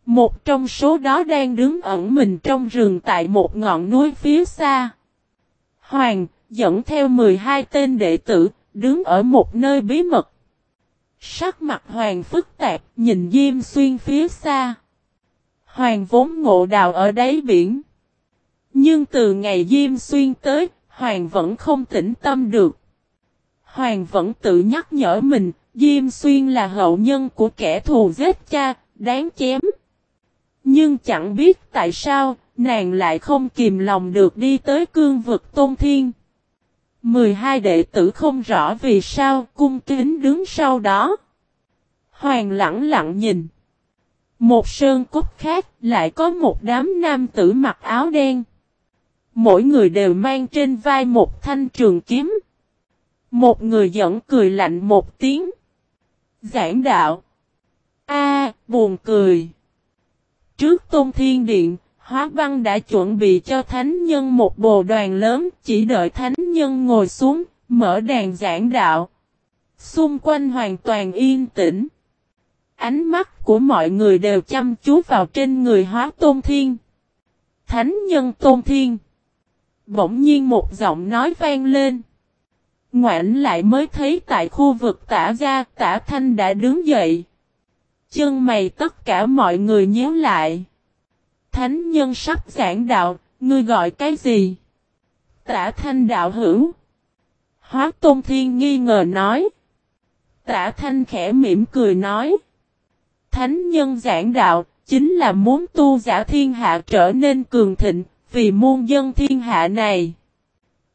Một trong số đó đang đứng ẩn mình trong rừng tại một ngọn núi phía xa. Hoàng dẫn theo 12 tên đệ tử đứng ở một nơi bí mật. Sắc mặt Hoàng phức tạp nhìn Diêm Xuyên phía xa. Hoàng vốn ngộ đào ở đáy biển. Nhưng từ ngày Diêm Xuyên tới, Hoàng vẫn không tĩnh tâm được. Hoàng vẫn tự nhắc nhở mình, Diêm Xuyên là hậu nhân của kẻ thù giết cha, đáng chém. Nhưng chẳng biết tại sao, nàng lại không kìm lòng được đi tới cương vực tôn thiên. 12 đệ tử không rõ vì sao cung kính đứng sau đó. Hoàng lặng lặng nhìn. Một sơn cốt khác lại có một đám nam tử mặc áo đen. Mỗi người đều mang trên vai một thanh trường kiếm. Một người dẫn cười lạnh một tiếng. Giảng đạo. A buồn cười. Trước tôn thiên điện, hóa văn đã chuẩn bị cho thánh nhân một bồ đoàn lớn, chỉ đợi thánh nhân ngồi xuống, mở đàn giảng đạo. Xung quanh hoàn toàn yên tĩnh. Ánh mắt của mọi người đều chăm chú vào trên người hóa tôn thiên. Thánh nhân tôn thiên. Bỗng nhiên một giọng nói vang lên. Ngoãn lại mới thấy tại khu vực tả ra tả thanh đã đứng dậy. Chân mày tất cả mọi người nhíu lại. Thánh nhân sắp giảng đạo, ngươi gọi cái gì? Tả thanh đạo hữu. Hóa tôn thiên nghi ngờ nói. Tả thanh khẽ mỉm cười nói. Thánh nhân giảng đạo, chính là muốn tu giả thiên hạ trở nên cường thịnh, vì muôn dân thiên hạ này.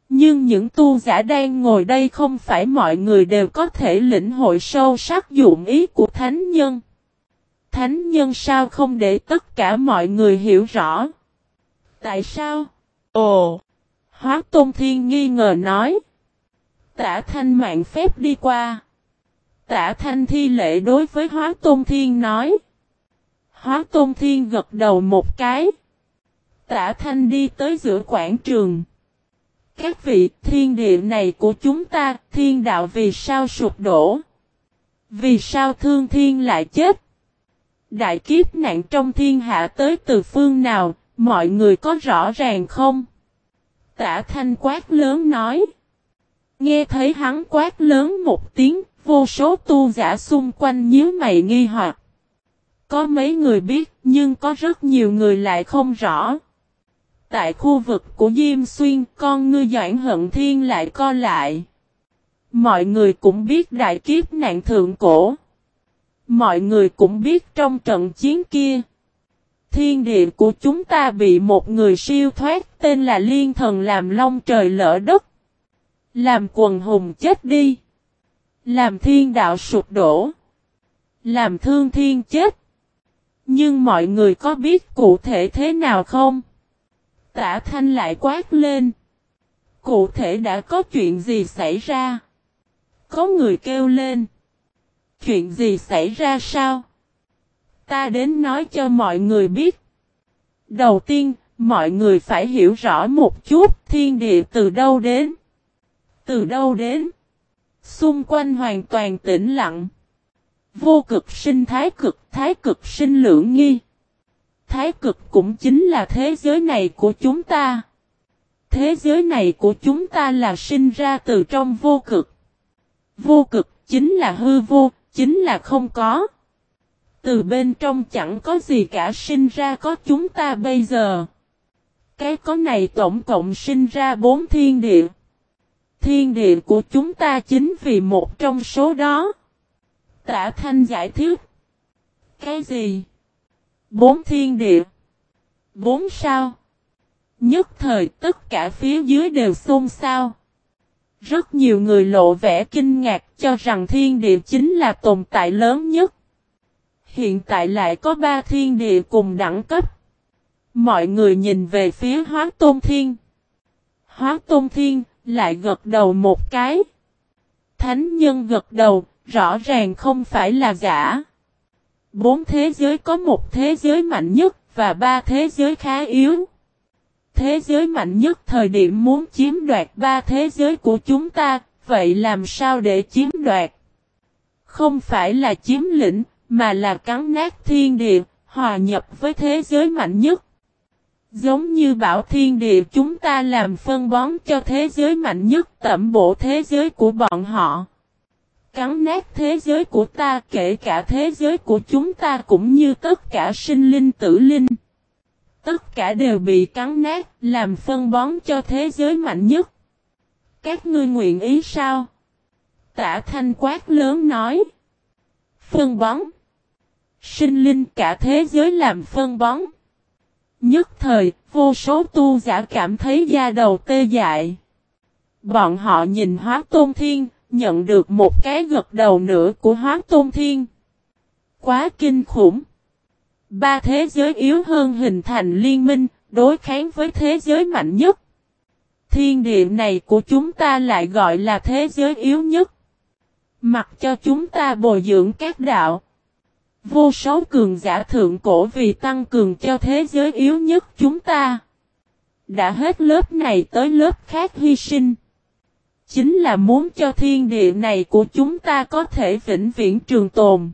Nhưng những tu giả đang ngồi đây không phải mọi người đều có thể lĩnh hội sâu sắc dụng ý của thánh nhân. Thánh nhân sao không để tất cả mọi người hiểu rõ? Tại sao? Ồ! Hóa Tôn Thiên nghi ngờ nói. Tả thanh mạng phép đi qua. Tả thanh thi lệ đối với Hóa Tôn Thiên nói. Hóa Tôn Thiên gật đầu một cái. Tả thanh đi tới giữa quảng trường. Các vị thiên địa này của chúng ta, thiên đạo vì sao sụp đổ? Vì sao thương thiên lại chết? Đại kiếp nạn trong thiên hạ tới từ phương nào, mọi người có rõ ràng không? Tả thanh quát lớn nói. Nghe thấy hắn quát lớn một tiếng, vô số tu giả xung quanh nhíu mày nghi hoặc. Có mấy người biết, nhưng có rất nhiều người lại không rõ. Tại khu vực của Diêm Xuyên, con ngư Doãn Hận Thiên lại co lại. Mọi người cũng biết đại kiếp nạn thượng cổ. Mọi người cũng biết trong trận chiến kia. Thiên địa của chúng ta bị một người siêu thoát tên là Liên Thần làm long trời lỡ đất. Làm quần hùng chết đi. Làm thiên đạo sụp đổ. Làm thương thiên chết. Nhưng mọi người có biết cụ thể thế nào không? Tả thanh lại quát lên. Cụ thể đã có chuyện gì xảy ra? Có người kêu lên. Chuyện gì xảy ra sao? Ta đến nói cho mọi người biết. Đầu tiên, mọi người phải hiểu rõ một chút thiên địa từ đâu đến. Từ đâu đến? Xung quanh hoàn toàn tĩnh lặng. Vô cực sinh thái cực, thái cực sinh lưỡng nghi. Thái cực cũng chính là thế giới này của chúng ta. Thế giới này của chúng ta là sinh ra từ trong vô cực. Vô cực chính là hư vô, chính là không có. Từ bên trong chẳng có gì cả sinh ra có chúng ta bây giờ. Cái có này tổng cộng sinh ra bốn thiên địa. Thiên địa của chúng ta chính vì một trong số đó. Tả Thanh giải thích. Cái gì? Bốn thiên địa. Bốn sao? Nhất thời tất cả phía dưới đều xôn xao. Rất nhiều người lộ vẻ kinh ngạc cho rằng thiên địa chính là tồn tại lớn nhất. Hiện tại lại có ba thiên địa cùng đẳng cấp. Mọi người nhìn về phía hóa tôn thiên. Hóa tôn thiên lại gật đầu một cái. Thánh nhân gật đầu, rõ ràng không phải là giả. Bốn thế giới có một thế giới mạnh nhất và ba thế giới khá yếu. Thế giới mạnh nhất thời điểm muốn chiếm đoạt ba thế giới của chúng ta, vậy làm sao để chiếm đoạt? Không phải là chiếm lĩnh, mà là cắn nát thiên địa, hòa nhập với thế giới mạnh nhất. Giống như bảo thiên địa chúng ta làm phân bón cho thế giới mạnh nhất tẩm bổ thế giới của bọn họ. Cắn nát thế giới của ta kể cả thế giới của chúng ta cũng như tất cả sinh linh tử linh. Tất cả đều bị cắn nát làm phân bón cho thế giới mạnh nhất. Các ngươi nguyện ý sao? Tả thanh quát lớn nói. Phân bón. Sinh linh cả thế giới làm phân bón. Nhất thời, vô số tu giả cảm thấy da đầu tê dại. Bọn họ nhìn hóa tôn thiên, nhận được một cái gật đầu nữa của hóa tôn thiên. Quá kinh khủng. Ba thế giới yếu hơn hình thành liên minh, đối kháng với thế giới mạnh nhất. Thiên địa này của chúng ta lại gọi là thế giới yếu nhất. Mặc cho chúng ta bồi dưỡng các đạo. Vô số cường giả thượng cổ vì tăng cường cho thế giới yếu nhất chúng ta. Đã hết lớp này tới lớp khác hy sinh. Chính là muốn cho thiên địa này của chúng ta có thể vĩnh viễn trường tồn.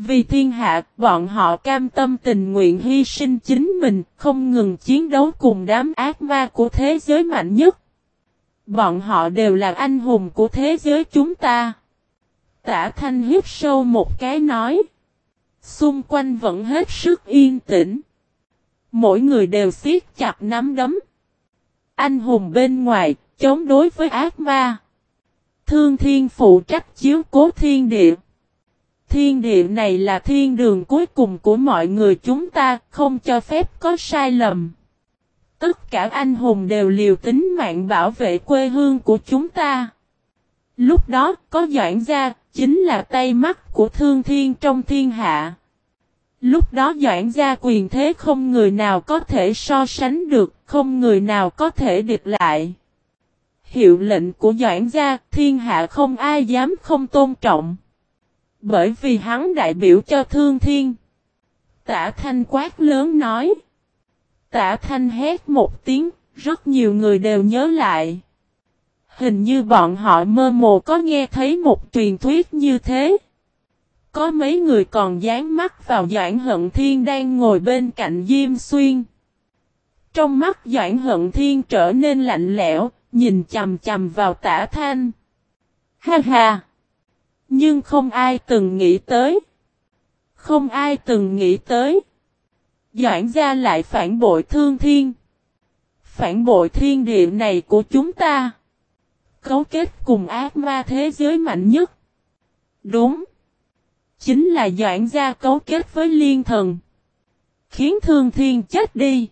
Vì thiên hạ, bọn họ cam tâm tình nguyện hy sinh chính mình, không ngừng chiến đấu cùng đám ác ma của thế giới mạnh nhất. Bọn họ đều là anh hùng của thế giới chúng ta. Tả thanh hít sâu một cái nói. Xung quanh vẫn hết sức yên tĩnh. Mỗi người đều siết chặt nắm đấm. Anh hùng bên ngoài, chống đối với ác ma. Thương thiên phụ trách chiếu cố thiên địa. Thiên địa này là thiên đường cuối cùng của mọi người chúng ta, không cho phép có sai lầm. Tất cả anh hùng đều liều tính mạng bảo vệ quê hương của chúng ta. Lúc đó, có Doãn Gia, chính là tay mắt của thương thiên trong thiên hạ. Lúc đó Doãn Gia quyền thế không người nào có thể so sánh được, không người nào có thể địch lại. Hiệu lệnh của Doãn Gia, thiên hạ không ai dám không tôn trọng. Bởi vì hắn đại biểu cho thương thiên. Tả thanh quát lớn nói. Tả thanh hét một tiếng, rất nhiều người đều nhớ lại. Hình như bọn họ mơ mồ có nghe thấy một truyền thuyết như thế. Có mấy người còn dán mắt vào Doãn Hận Thiên đang ngồi bên cạnh Diêm Xuyên. Trong mắt Doãn Hận Thiên trở nên lạnh lẽo, nhìn chầm chầm vào tả thanh. Ha ha! Nhưng không ai từng nghĩ tới. Không ai từng nghĩ tới. Doãn gia lại phản bội thương thiên. Phản bội thiên địa này của chúng ta. Cấu kết cùng ác ma thế giới mạnh nhất. Đúng. Chính là Doãn gia cấu kết với liên thần. Khiến thương thiên chết đi.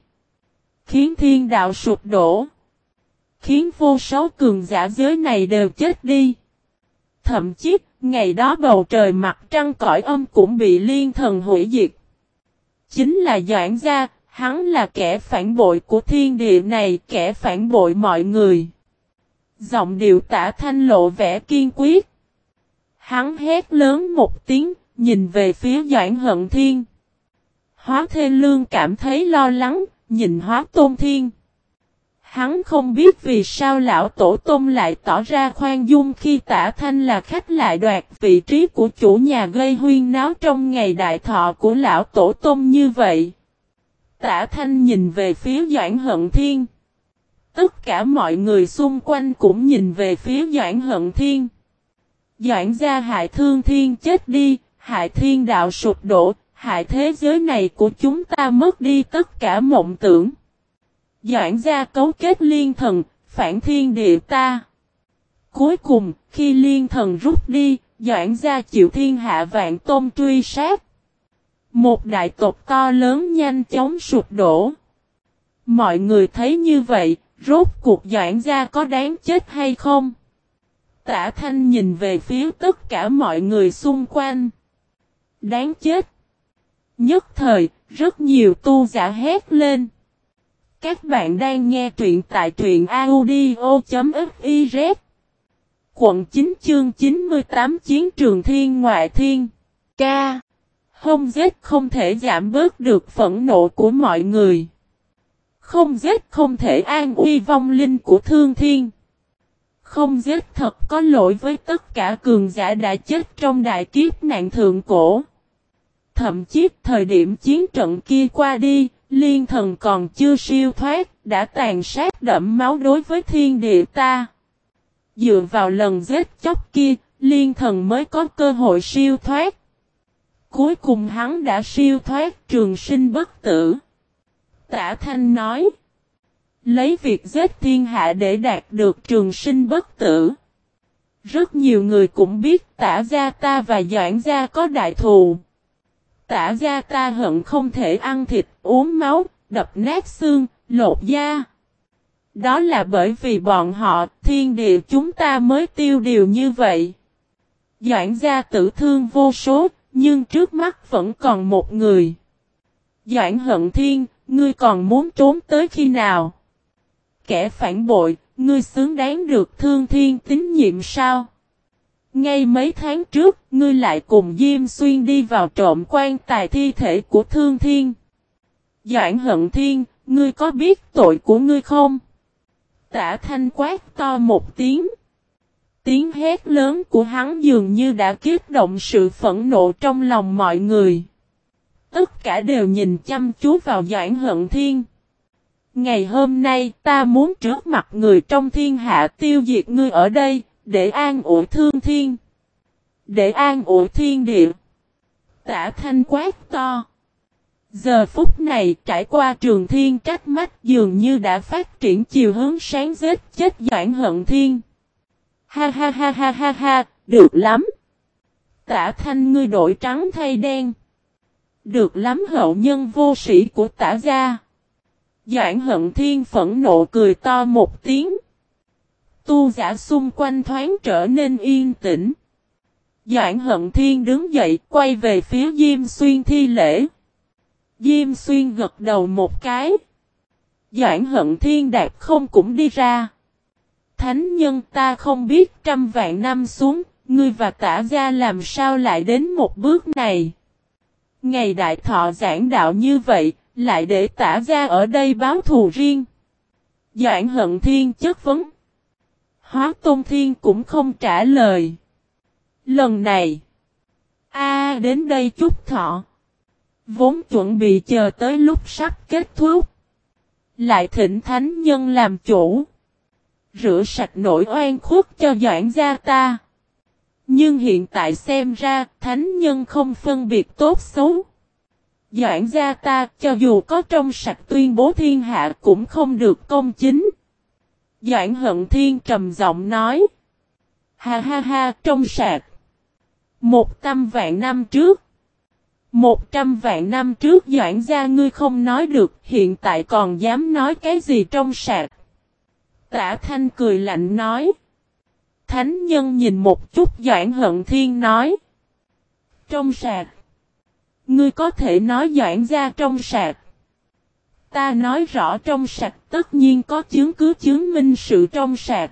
Khiến thiên đạo sụp đổ. Khiến vô số cường giả giới này đều chết đi. Thậm chí, ngày đó bầu trời mặt trăng cõi âm cũng bị liên thần hủy diệt. Chính là Doãn gia, hắn là kẻ phản bội của thiên địa này, kẻ phản bội mọi người. Giọng điệu tả thanh lộ vẻ kiên quyết. Hắn hét lớn một tiếng, nhìn về phía Doãn Hận Thiên. Hóa Thê Lương cảm thấy lo lắng, nhìn Hóa Tôn Thiên. Hắn không biết vì sao lão tổ tôm lại tỏ ra khoan dung khi tả thanh là khách lại đoạt vị trí của chủ nhà gây huyên náo trong ngày đại thọ của lão tổ tôm như vậy. Tả thanh nhìn về phía Doãn Hận Thiên. Tất cả mọi người xung quanh cũng nhìn về phía Doãn Hận Thiên. Doãn gia hại thương thiên chết đi, hại thiên đạo sụp đổ, hại thế giới này của chúng ta mất đi tất cả mộng tưởng. Doãn gia cấu kết liên thần, phản thiên địa ta. Cuối cùng, khi liên thần rút đi, Doãn gia chịu thiên hạ vạn tôn truy sát. Một đại tộc to lớn nhanh chóng sụp đổ. Mọi người thấy như vậy, rốt cuộc Doãn gia có đáng chết hay không? Tả thanh nhìn về phía tất cả mọi người xung quanh. Đáng chết. Nhất thời, rất nhiều tu giả hét lên. Các bạn đang nghe truyện tại truyện audio.fiz Quận 9 chương 98 Chiến trường Thiên Ngoại Thiên. Ca. Không giết không thể giảm bớt được phẫn nộ của mọi người. Không giết không thể an uy vong linh của Thương Thiên. Không giết thật có lỗi với tất cả cường giả đã chết trong đại kiếp nạn thượng cổ. Thậm chí thời điểm chiến trận kia qua đi Liên thần còn chưa siêu thoát, đã tàn sát đậm máu đối với thiên địa ta. Dựa vào lần giết chóc kia, liên thần mới có cơ hội siêu thoát. Cuối cùng hắn đã siêu thoát trường sinh bất tử. Tả Thanh nói. Lấy việc giết thiên hạ để đạt được trường sinh bất tử. Rất nhiều người cũng biết tả gia ta và doãn gia có đại thù. Tả gia ta hận không thể ăn thịt, uống máu, đập nát xương, lột da. Đó là bởi vì bọn họ, thiên địa chúng ta mới tiêu điều như vậy. Doãn gia tử thương vô số, nhưng trước mắt vẫn còn một người. Doãn hận thiên, ngươi còn muốn trốn tới khi nào? Kẻ phản bội, ngươi xứng đáng được thương thiên tín nhiệm sao? Ngay mấy tháng trước, ngươi lại cùng Diêm Xuyên đi vào trộm quan tài thi thể của Thương Thiên. Doãn hận thiên, ngươi có biết tội của ngươi không? Tả thanh quát to một tiếng. Tiếng hét lớn của hắn dường như đã kiếp động sự phẫn nộ trong lòng mọi người. Tất cả đều nhìn chăm chú vào Doãn Hận Thiên. Ngày hôm nay ta muốn trước mặt người trong thiên hạ tiêu diệt ngươi ở đây, để an ủi thương thiên. Để an ủi thiên địa. Tả thanh quát to. Giờ phút này trải qua trường thiên trách mắt dường như đã phát triển chiều hướng sáng giết chết Doãn Hận Thiên. Ha ha ha ha ha ha, được lắm. Tả thanh ngươi đổi trắng thay đen. Được lắm hậu nhân vô sĩ của tả gia. Doãn Hận Thiên phẫn nộ cười to một tiếng. Tu giả xung quanh thoáng trở nên yên tĩnh. Doãn Hận Thiên đứng dậy quay về phía Diêm Xuyên thi lễ. Diêm Xuyên gật đầu một cái. Doãn Hận Thiên đạt không cũng đi ra. Thánh nhân ta không biết trăm vạn năm xuống, ngươi và tả gia làm sao lại đến một bước này. Ngày đại thọ giảng đạo như vậy, lại để tả gia ở đây báo thù riêng. Doãn Hận Thiên chất vấn. Hóa Tôn Thiên cũng không trả lời. Lần này, A đến đây chúc thọ. Vốn chuẩn bị chờ tới lúc sắp kết thúc. Lại thỉnh thánh nhân làm chủ. rửa sạch nỗi oan khuất cho Doãn gia ta. Nhưng hiện tại xem ra, thánh nhân không phân biệt tốt xấu. Doãn gia ta, cho dù có trong sạch tuyên bố thiên hạ cũng không được công chính. Doãn hận thiên trầm giọng nói. Ha ha ha, trong sạch. Một trăm vạn năm trước. Một trăm vạn năm trước Doãn gia ngươi không nói được, hiện tại còn dám nói cái gì trong sạc. Tả Thanh cười lạnh nói. Thánh nhân nhìn một chút Doãn Hận Thiên nói. Trong sạc. Ngươi có thể nói Doãn gia trong sạc. Ta nói rõ trong sạch, tất nhiên có chứng cứ chứng minh sự trong sạch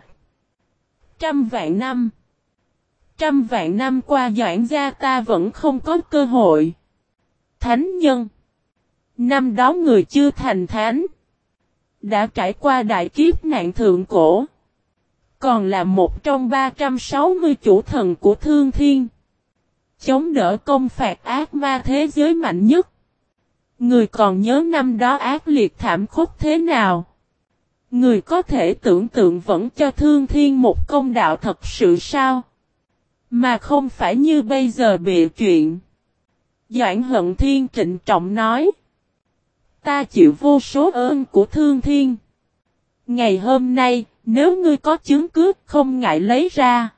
Trăm vạn năm. Trăm vạn năm qua Doãn gia ta vẫn không có cơ hội. Thánh nhân. Năm đó người chưa thành thánh. Đã trải qua đại kiếp nạn thượng cổ. Còn là một trong 360 chủ thần của thương thiên. Chống đỡ công phạt ác ma thế giới mạnh nhất. Người còn nhớ năm đó ác liệt thảm khốc thế nào? Người có thể tưởng tượng vẫn cho thương thiên một công đạo thật sự sao? Mà không phải như bây giờ bịa chuyện. Doãn hận thiên trịnh trọng nói. Ta chịu vô số ơn của thương thiên. Ngày hôm nay, nếu ngươi có chứng cứ không ngại lấy ra.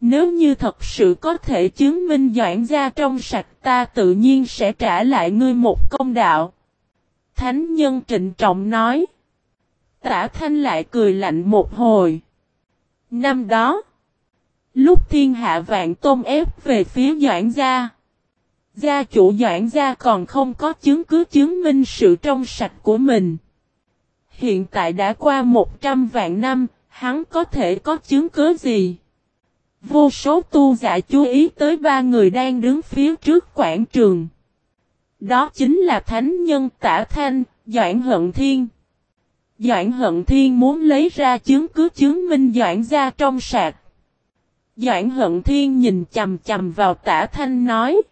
Nếu như thật sự có thể chứng minh doãn gia trong sạch ta tự nhiên sẽ trả lại ngươi một công đạo. Thánh nhân trịnh trọng nói. Tả thanh lại cười lạnh một hồi. Năm đó, lúc thiên hạ vạn tôn ép về phía doãn gia. Gia chủ doãn gia còn không có chứng cứ chứng minh sự trong sạch của mình. Hiện tại đã qua 100 vạn năm, hắn có thể có chứng cứ gì? Vô số tu giả chú ý tới ba người đang đứng phía trước quảng trường. Đó chính là Thánh Nhân Tả Thanh, Doãn Hận Thiên. Doãn Hận Thiên muốn lấy ra chứng cứ chứng minh Doãn gia trong sạc. Doãn Hận Thiên nhìn chầm chầm vào Tả Thanh nói.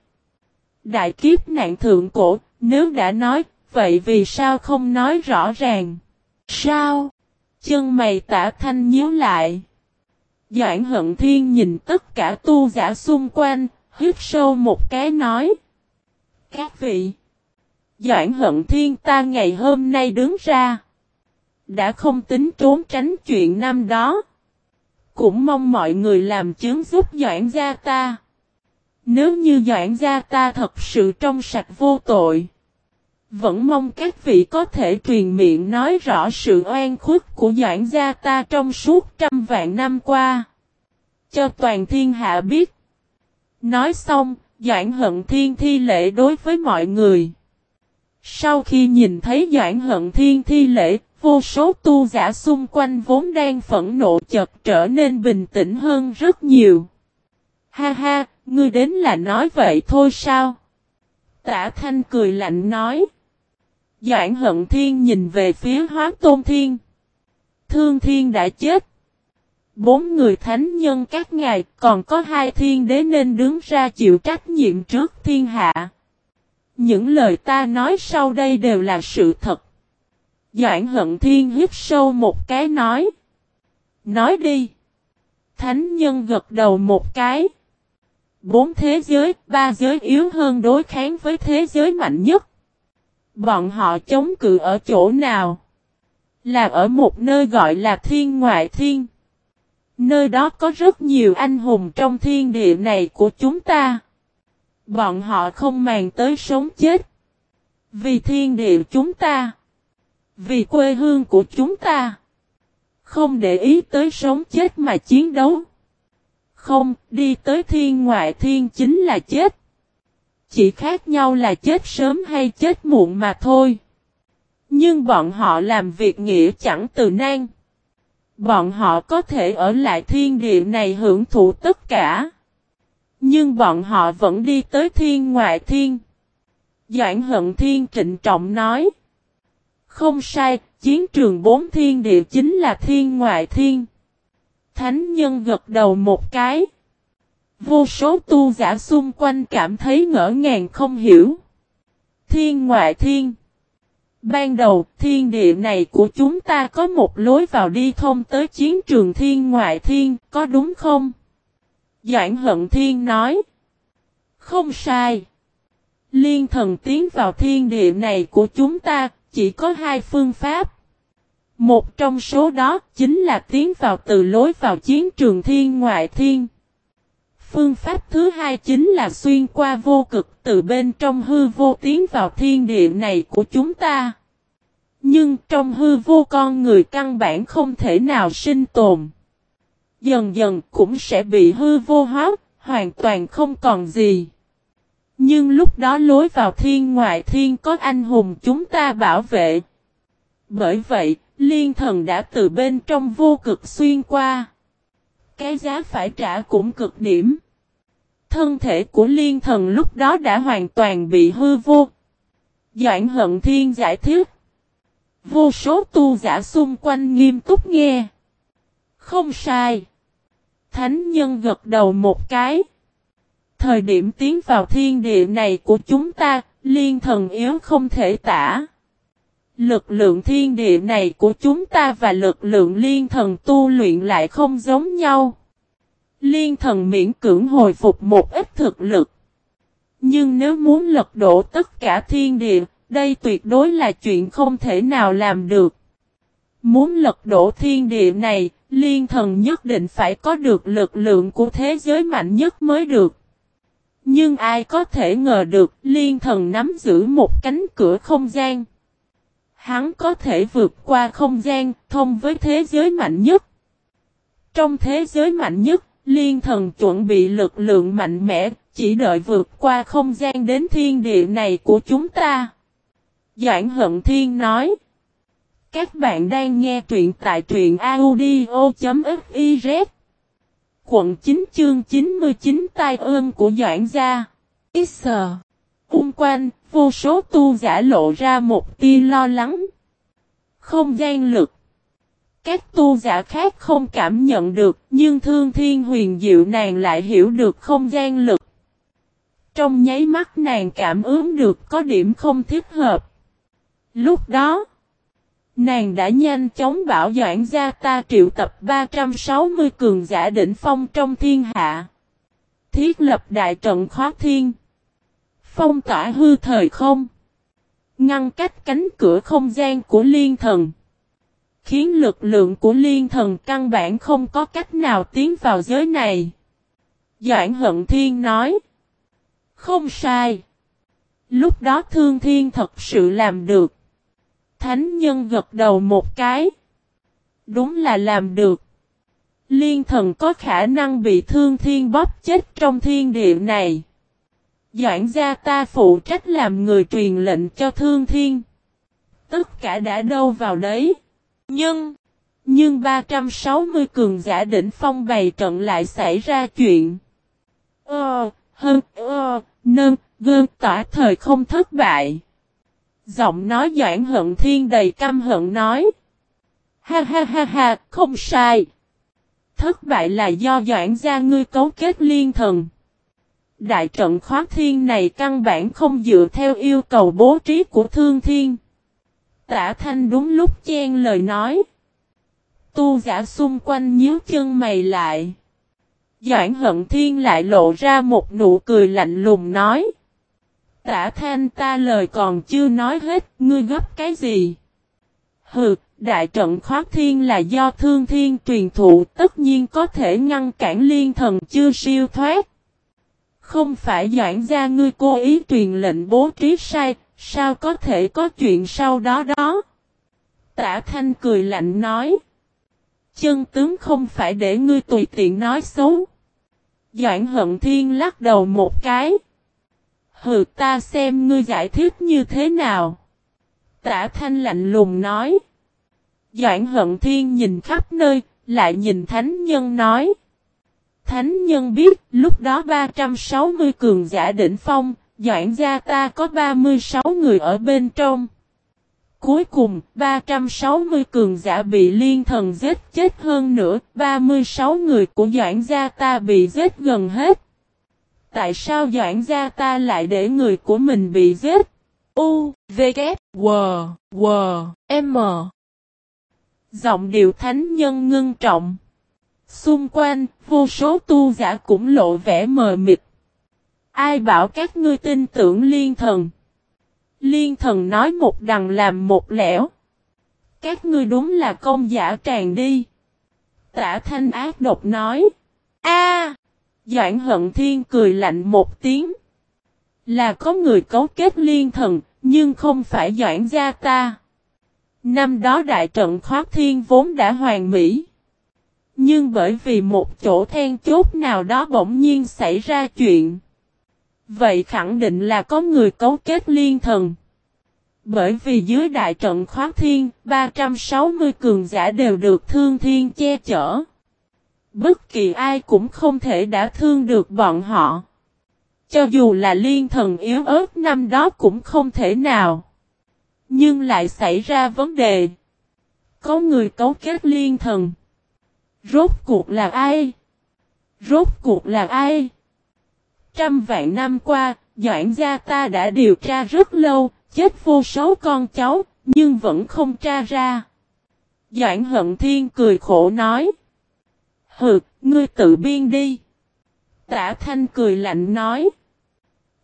Đại kiếp nạn thượng cổ, nếu đã nói, vậy vì sao không nói rõ ràng? Sao? Chân mày tả thanh nhíu lại. Doãn hận thiên nhìn tất cả tu giả xung quanh, hít sâu một cái nói. Các vị! Doãn hận thiên ta ngày hôm nay đứng ra. Đã không tính trốn tránh chuyện năm đó. Cũng mong mọi người làm chứng giúp Doãn gia ta. Nếu như Doãn gia ta thật sự trong sạch vô tội. Vẫn mong các vị có thể truyền miệng nói rõ sự oan khuất của Doãn gia ta trong suốt trăm vạn năm qua. Cho toàn thiên hạ biết. Nói xong, Doãn hận thiên thi lễ đối với mọi người. Sau khi nhìn thấy Doãn hận thiên thi lễ, vô số tu giả xung quanh vốn đang phẫn nộ chợt trở nên bình tĩnh hơn rất nhiều. Ha ha, ngươi đến là nói vậy thôi sao? Tả thanh cười lạnh nói. Doãn hận thiên nhìn về phía hóa tôn thiên. Thương thiên đã chết. Bốn người thánh nhân các ngài còn có hai thiên đế nên đứng ra chịu trách nhiệm trước thiên hạ. Những lời ta nói sau đây đều là sự thật. Doãn hận thiên hít sâu một cái nói. Nói đi. Thánh nhân gật đầu một cái. Bốn thế giới, ba giới yếu hơn đối kháng với thế giới mạnh nhất. Bọn họ chống cự ở chỗ nào? Là ở một nơi gọi là thiên ngoại thiên. Nơi đó có rất nhiều anh hùng trong thiên địa này của chúng ta. Bọn họ không màng tới sống chết. Vì thiên địa chúng ta. Vì quê hương của chúng ta. Không để ý tới sống chết mà chiến đấu. Không, đi tới thiên ngoại thiên chính là chết. Chỉ khác nhau là chết sớm hay chết muộn mà thôi. Nhưng bọn họ làm việc nghĩa chẳng từ nan. Bọn họ có thể ở lại thiên địa này hưởng thụ tất cả. Nhưng bọn họ vẫn đi tới thiên ngoại thiên. Doãn hận thiên trịnh trọng nói. Không sai, chiến trường bốn thiên địa chính là thiên ngoại thiên. Thánh nhân gật đầu một cái. Vô số tu giả xung quanh cảm thấy ngỡ ngàng không hiểu. Thiên ngoại thiên. Ban đầu, thiên địa này của chúng ta có một lối vào đi thông tới chiến trường thiên ngoại thiên, có đúng không? Doãn hận thiên nói. Không sai. Liên thần tiến vào thiên địa này của chúng ta, chỉ có hai phương pháp. Một trong số đó chính là tiến vào từ lối vào chiến trường thiên ngoại thiên. Phương pháp thứ hai chính là xuyên qua vô cực từ bên trong hư vô tiến vào thiên địa này của chúng ta. Nhưng trong hư vô con người căn bản không thể nào sinh tồn. Dần dần cũng sẽ bị hư vô hóa, hoàn toàn không còn gì. Nhưng lúc đó lối vào thiên ngoại thiên có anh hùng chúng ta bảo vệ. Bởi vậy, liên thần đã từ bên trong vô cực xuyên qua. Cái giá phải trả cũng cực điểm. Thân thể của liên thần lúc đó đã hoàn toàn bị hư vô. Doãn hận thiên giải thích. Vô số tu giả xung quanh nghiêm túc nghe. Không sai. Thánh nhân gật đầu một cái. Thời điểm tiến vào thiên địa này của chúng ta, liên thần yếu không thể tả. Lực lượng thiên địa này của chúng ta và lực lượng liên thần tu luyện lại không giống nhau. Liên thần miễn cưỡng hồi phục một ít thực lực. Nhưng nếu muốn lật đổ tất cả thiên địa, đây tuyệt đối là chuyện không thể nào làm được. Muốn lật đổ thiên địa này, liên thần nhất định phải có được lực lượng của thế giới mạnh nhất mới được. Nhưng ai có thể ngờ được liên thần nắm giữ một cánh cửa không gian. Hắn có thể vượt qua không gian, thông với thế giới mạnh nhất. Trong thế giới mạnh nhất, liên thần chuẩn bị lực lượng mạnh mẽ, chỉ đợi vượt qua không gian đến thiên địa này của chúng ta. Doãn Hận Thiên nói. Các bạn đang nghe truyện tại truyện audio.fiz. Quận 9 chương 99 tai ương của Doãn gia. X. Ung quanh, vô số tu giả lộ ra một tia lo lắng. Không gian lực. Các tu giả khác không cảm nhận được, nhưng thương thiên huyền diệu nàng lại hiểu được không gian lực. Trong nháy mắt nàng cảm ứng được có điểm không thích hợp. Lúc đó, nàng đã nhanh chóng bảo doãn gia ta triệu tập 360 cường giả đỉnh phong trong thiên hạ. Thiết lập đại trận khóa thiên. Phong tỏa hư thời không. Ngăn cách cánh cửa không gian của liên thần. Khiến lực lượng của liên thần căn bản không có cách nào tiến vào giới này. Doãn hận thiên nói. Không sai. Lúc đó thương thiên thật sự làm được. Thánh nhân gật đầu một cái. Đúng là làm được. Liên thần có khả năng bị thương thiên bóp chết trong thiên địa này. Doãn gia ta phụ trách làm người truyền lệnh cho thương thiên. Tất cả đã đâu vào đấy. Nhưng, nhưng 360 cường giả đỉnh phong bày trận lại xảy ra chuyện. Ờ, hơn, ờ, nâng, gơn tỏa thời không thất bại. Giọng nói Doãn Hận Thiên đầy căm hận nói. Ha ha ha ha, không sai. Thất bại là do Doãn gia ngươi cấu kết liên thần. Đại trận khóa thiên này căn bản không dựa theo yêu cầu bố trí của thương thiên. Tả thanh đúng lúc chen lời nói. Tu giả xung quanh nhíu chân mày lại. Doãn hận thiên lại lộ ra một nụ cười lạnh lùng nói. Tả thanh ta lời còn chưa nói hết, ngươi gấp cái gì? Hừ, đại trận khóa thiên là do thương thiên truyền thụ tất nhiên có thể ngăn cản liên thần chưa siêu thoát. Không phải doãn gia ngươi cố ý truyền lệnh bố trí sai, sao có thể có chuyện sau đó đó? Tả thanh cười lạnh nói. Chân tướng không phải để ngươi tùy tiện nói xấu. Doãn hận thiên lắc đầu một cái. Hừ ta xem ngươi giải thích như thế nào. Tả thanh lạnh lùng nói. Doãn hận thiên nhìn khắp nơi, lại nhìn thánh nhân nói. Thánh nhân biết, lúc đó 360 cường giả đỉnh phong, Doãn gia ta có 36 người ở bên trong. Cuối cùng, 360 cường giả bị liên thần giết chết hơn nữa, 36 người của Doãn gia ta bị giết gần hết. Tại sao Doãn gia ta lại để người của mình bị giết? U, V, K, W, W, M. Giọng điệu thánh nhân ngưng trọng. Xung quanh, vô số tu giả cũng lộ vẻ mờ mịt. Ai bảo các ngươi tin tưởng liên thần? Liên thần nói một đằng làm một lẻo. Các ngươi đúng là công giả tràn đi. Tả thanh ác độc nói. a Doãn hận thiên cười lạnh một tiếng. Là có người cấu kết liên thần, nhưng không phải doãn gia ta. Năm đó đại trận khoác thiên vốn đã hoàn mỹ. Nhưng bởi vì một chỗ then chốt nào đó bỗng nhiên xảy ra chuyện. Vậy khẳng định là có người cấu kết liên thần. Bởi vì dưới đại trận khoác thiên, 360 cường giả đều được thương thiên che chở. Bất kỳ ai cũng không thể đã thương được bọn họ. Cho dù là liên thần yếu ớt năm đó cũng không thể nào. Nhưng lại xảy ra vấn đề. Có người cấu kết liên thần. Rốt cuộc là ai? Rốt cuộc là ai? Trăm vạn năm qua, Doãn gia ta đã điều tra rất lâu, chết vô số con cháu, nhưng vẫn không tra ra. Doãn hận thiên cười khổ nói. Hừ, ngươi tự biên đi. Tả thanh cười lạnh nói.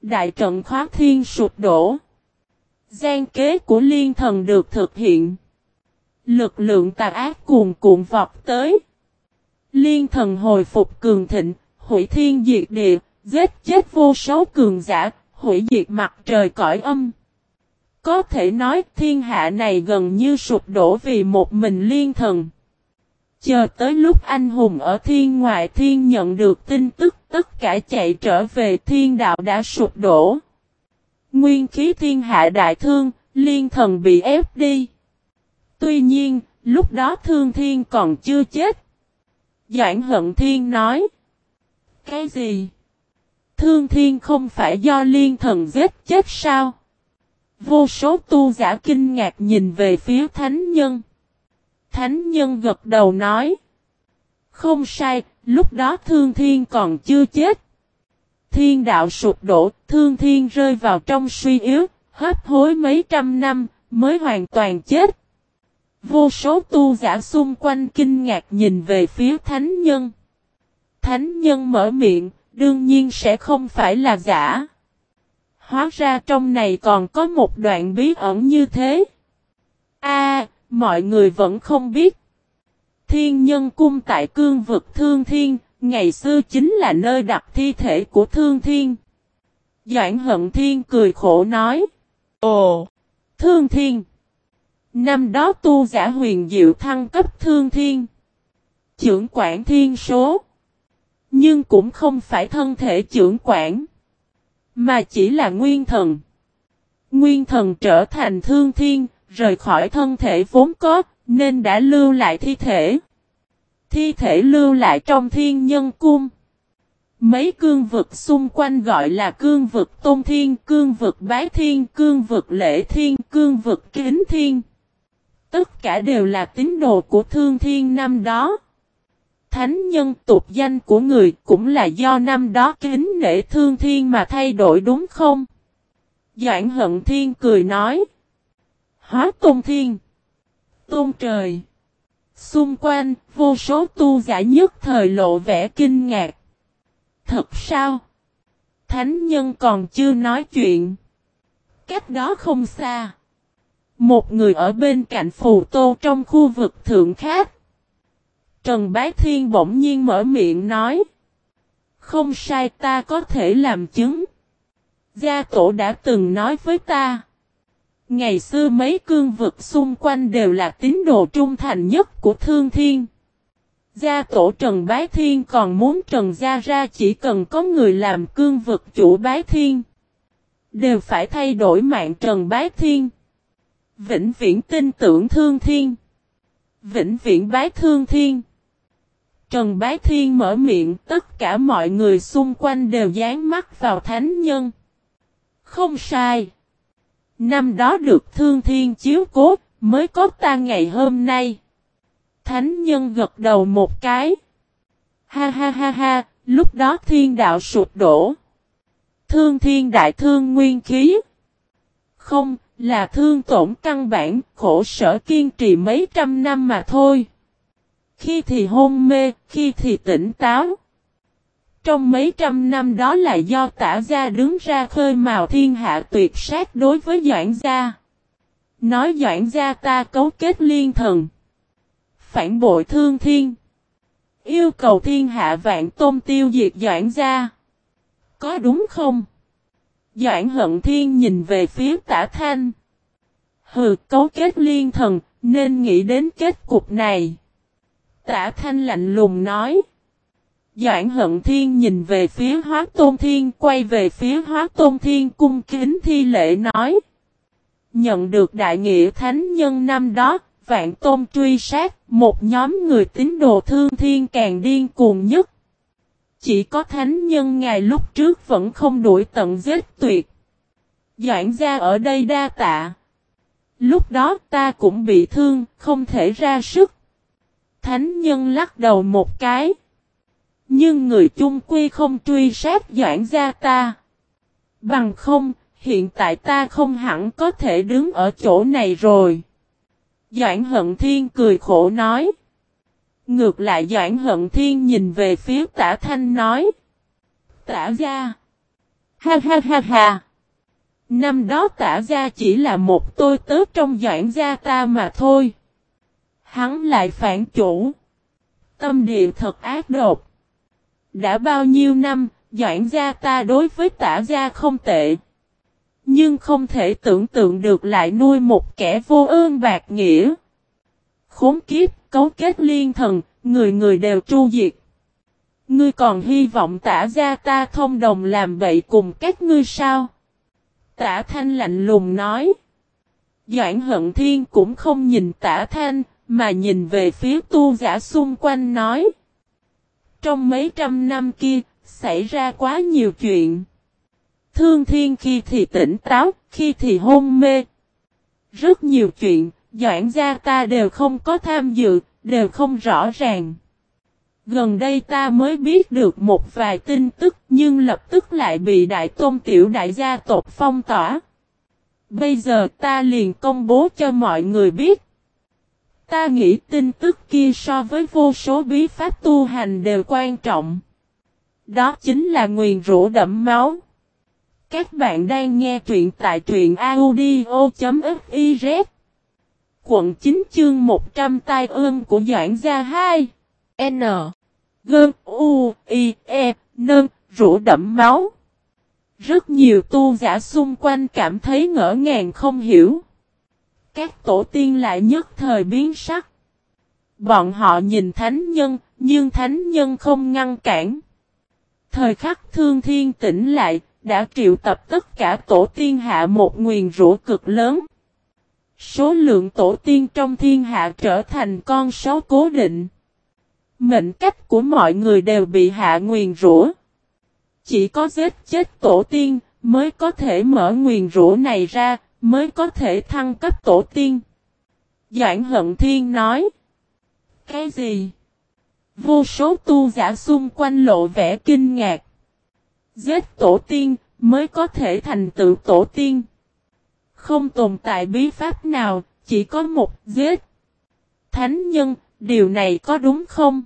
Đại trận khóa thiên sụp đổ. Gian kế của liên thần được thực hiện. Lực lượng tà ác cuồn cuộn vọt tới. Liên thần hồi phục cường thịnh, hủy thiên diệt địa, giết chết vô số cường giả, hủy diệt mặt trời cõi âm. Có thể nói thiên hạ này gần như sụp đổ vì một mình liên thần. Chờ tới lúc anh hùng ở thiên ngoại thiên nhận được tin tức tất cả chạy trở về thiên đạo đã sụp đổ. Nguyên khí thiên hạ đại thương, liên thần bị ép đi. Tuy nhiên, lúc đó thương thiên còn chưa chết. Doãn hận thiên nói. Cái gì? Thương thiên không phải do liên thần giết chết sao? Vô số tu giả kinh ngạc nhìn về phía thánh nhân. Thánh nhân gật đầu nói. Không sai, lúc đó thương thiên còn chưa chết. Thiên đạo sụp đổ, thương thiên rơi vào trong suy yếu, hấp hối mấy trăm năm, mới hoàn toàn chết. Vô số tu giả xung quanh kinh ngạc nhìn về phía thánh nhân. Thánh nhân mở miệng, đương nhiên sẽ không phải là giả. Hóa ra trong này còn có một đoạn bí ẩn như thế. A, mọi người vẫn không biết. Thiên nhân cung tại cương vực thương thiên, ngày xưa chính là nơi đặt thi thể của thương thiên. Doãn hận thiên cười khổ nói. Ồ, thương thiên. Năm đó tu giả huyền diệu thăng cấp thương thiên. Trưởng quản thiên số. Nhưng cũng không phải thân thể trưởng quản. Mà chỉ là nguyên thần. Nguyên thần trở thành thương thiên, rời khỏi thân thể vốn có, nên đã lưu lại thi thể. Thi thể lưu lại trong thiên nhân cung. Mấy cương vực xung quanh gọi là cương vực tôn thiên, cương vực bái thiên, cương vực lễ thiên, cương vực kính thiên. Tất cả đều là tín đồ của thương thiên năm đó. Thánh nhân tục danh của người cũng là do năm đó kính nể thương thiên mà thay đổi đúng không? Doãn hận thiên cười nói. Hóa tôn thiên. Tôn trời. Xung quanh, vô số tu giả nhất thời lộ vẻ kinh ngạc. Thật sao? Thánh nhân còn chưa nói chuyện. Cách đó không xa. Một người ở bên cạnh phù tô trong khu vực thượng khác. Trần Bá Thiên bỗng nhiên mở miệng nói. Không sai, ta có thể làm chứng. Gia tổ đã từng nói với ta. Ngày xưa mấy cương vực xung quanh đều là tín đồ trung thành nhất của Thương Thiên. Gia tổ Trần Bái Thiên còn muốn Trần Gia ra chỉ cần có người làm cương vực chủ Bái Thiên. Đều phải thay đổi mạng Trần Bái Thiên. Vĩnh viễn tin tưởng Thương Thiên. Vĩnh viễn bái Thương Thiên. Trần Bái Thiên mở miệng tất cả mọi người xung quanh đều dán mắt vào thánh nhân. Không sai. Năm đó được thương thiên chiếu cố, mới có ta ngày hôm nay. Thánh nhân gật đầu một cái. Ha ha ha ha, lúc đó thiên đạo sụp đổ. Thương thiên đại thương nguyên khí. Không, là thương tổn căn bản, khổ sở kiên trì mấy trăm năm mà thôi. Khi thì hôn mê, khi thì tỉnh táo. Trong mấy trăm năm đó là do tả gia đứng ra khơi mào thiên hạ tuyệt sát đối với Doãn gia. Nói Doãn gia ta cấu kết liên thần. Phản bội thương thiên. Yêu cầu thiên hạ vạn tôn tiêu diệt Doãn gia. Có đúng không? Doãn hận thiên nhìn về phía tả thanh. Hừ cấu kết liên thần, nên nghĩ đến kết cục này. Tả thanh lạnh lùng nói. Doãn hận thiên nhìn về phía hóa tôn thiên quay về phía hóa tôn thiên cung kính thi lễ nói. Nhận được đại nghĩa thánh nhân năm đó, vạn tôn truy sát, một nhóm người tín đồ thương thiên càng điên cuồng nhất. Chỉ có thánh nhân ngày lúc trước vẫn không đuổi tận giết tuyệt. Doãn gia ở đây đa tạ. Lúc đó ta cũng bị thương, không thể ra sức. Thánh nhân lắc đầu một cái. Nhưng người chung quy không truy sát doãn gia ta. Bằng không, hiện tại ta không hẳn có thể đứng ở chỗ này rồi. Doãn hận thiên cười khổ nói. Ngược lại Doãn hận thiên nhìn về phía tả thanh nói. Tả gia. Ha ha ha ha. Năm đó tả gia chỉ là một tôi tớ trong doãn gia ta mà thôi. Hắn lại phản chủ. Tâm địa thật ác độc. Đã bao nhiêu năm, doãn gia ta đối với tả gia không tệ. Nhưng không thể tưởng tượng được lại nuôi một kẻ vô ơn bạc nghĩa. Khốn kiếp, cấu kết liên thần, người người đều tru diệt. Ngươi còn hy vọng tả gia ta thông đồng làm vậy cùng các ngươi sao? Tả thanh lạnh lùng nói. Doãn hận thiên cũng không nhìn tả thanh, mà nhìn về phía tu giả xung quanh nói. Trong mấy trăm năm kia, xảy ra quá nhiều chuyện. Thương thiên khi thì tỉnh táo, khi thì hôn mê. Rất nhiều chuyện, doãn gia ta đều không có tham dự, đều không rõ ràng. Gần đây ta mới biết được một vài tin tức nhưng lập tức lại bị đại tôn tiểu đại gia tộc phong tỏa. Bây giờ ta liền công bố cho mọi người biết. Ta nghĩ tin tức kia so với vô số bí pháp tu hành đều quan trọng. Đó chính là nguyền rũ đẫm máu. Các bạn đang nghe truyện tại truyện audio.fiz Quận 9 chương 100 tai ương của Doãn Gia 2 N. Gơn U. I. E. Nơn rũ đẫm máu. Rất nhiều tu giả xung quanh cảm thấy ngỡ ngàng không hiểu các tổ tiên lại nhất thời biến sắc. Bọn họ nhìn thánh nhân, nhưng thánh nhân không ngăn cản. Thời khắc thương thiên tỉnh lại, đã triệu tập tất cả tổ tiên hạ một nguyền rũ cực lớn. Số lượng tổ tiên trong thiên hạ trở thành con số cố định. Mệnh cách của mọi người đều bị hạ nguyền rũ. Chỉ có giết chết tổ tiên mới có thể mở nguyền rũ này ra, Mới có thể thăng cấp tổ tiên. Doãn hận thiên nói. Cái gì? Vô số tu giả xung quanh lộ vẻ kinh ngạc. Giết tổ tiên mới có thể thành tựu tổ tiên. Không tồn tại bí pháp nào, chỉ có một giết. Thánh nhân, điều này có đúng không?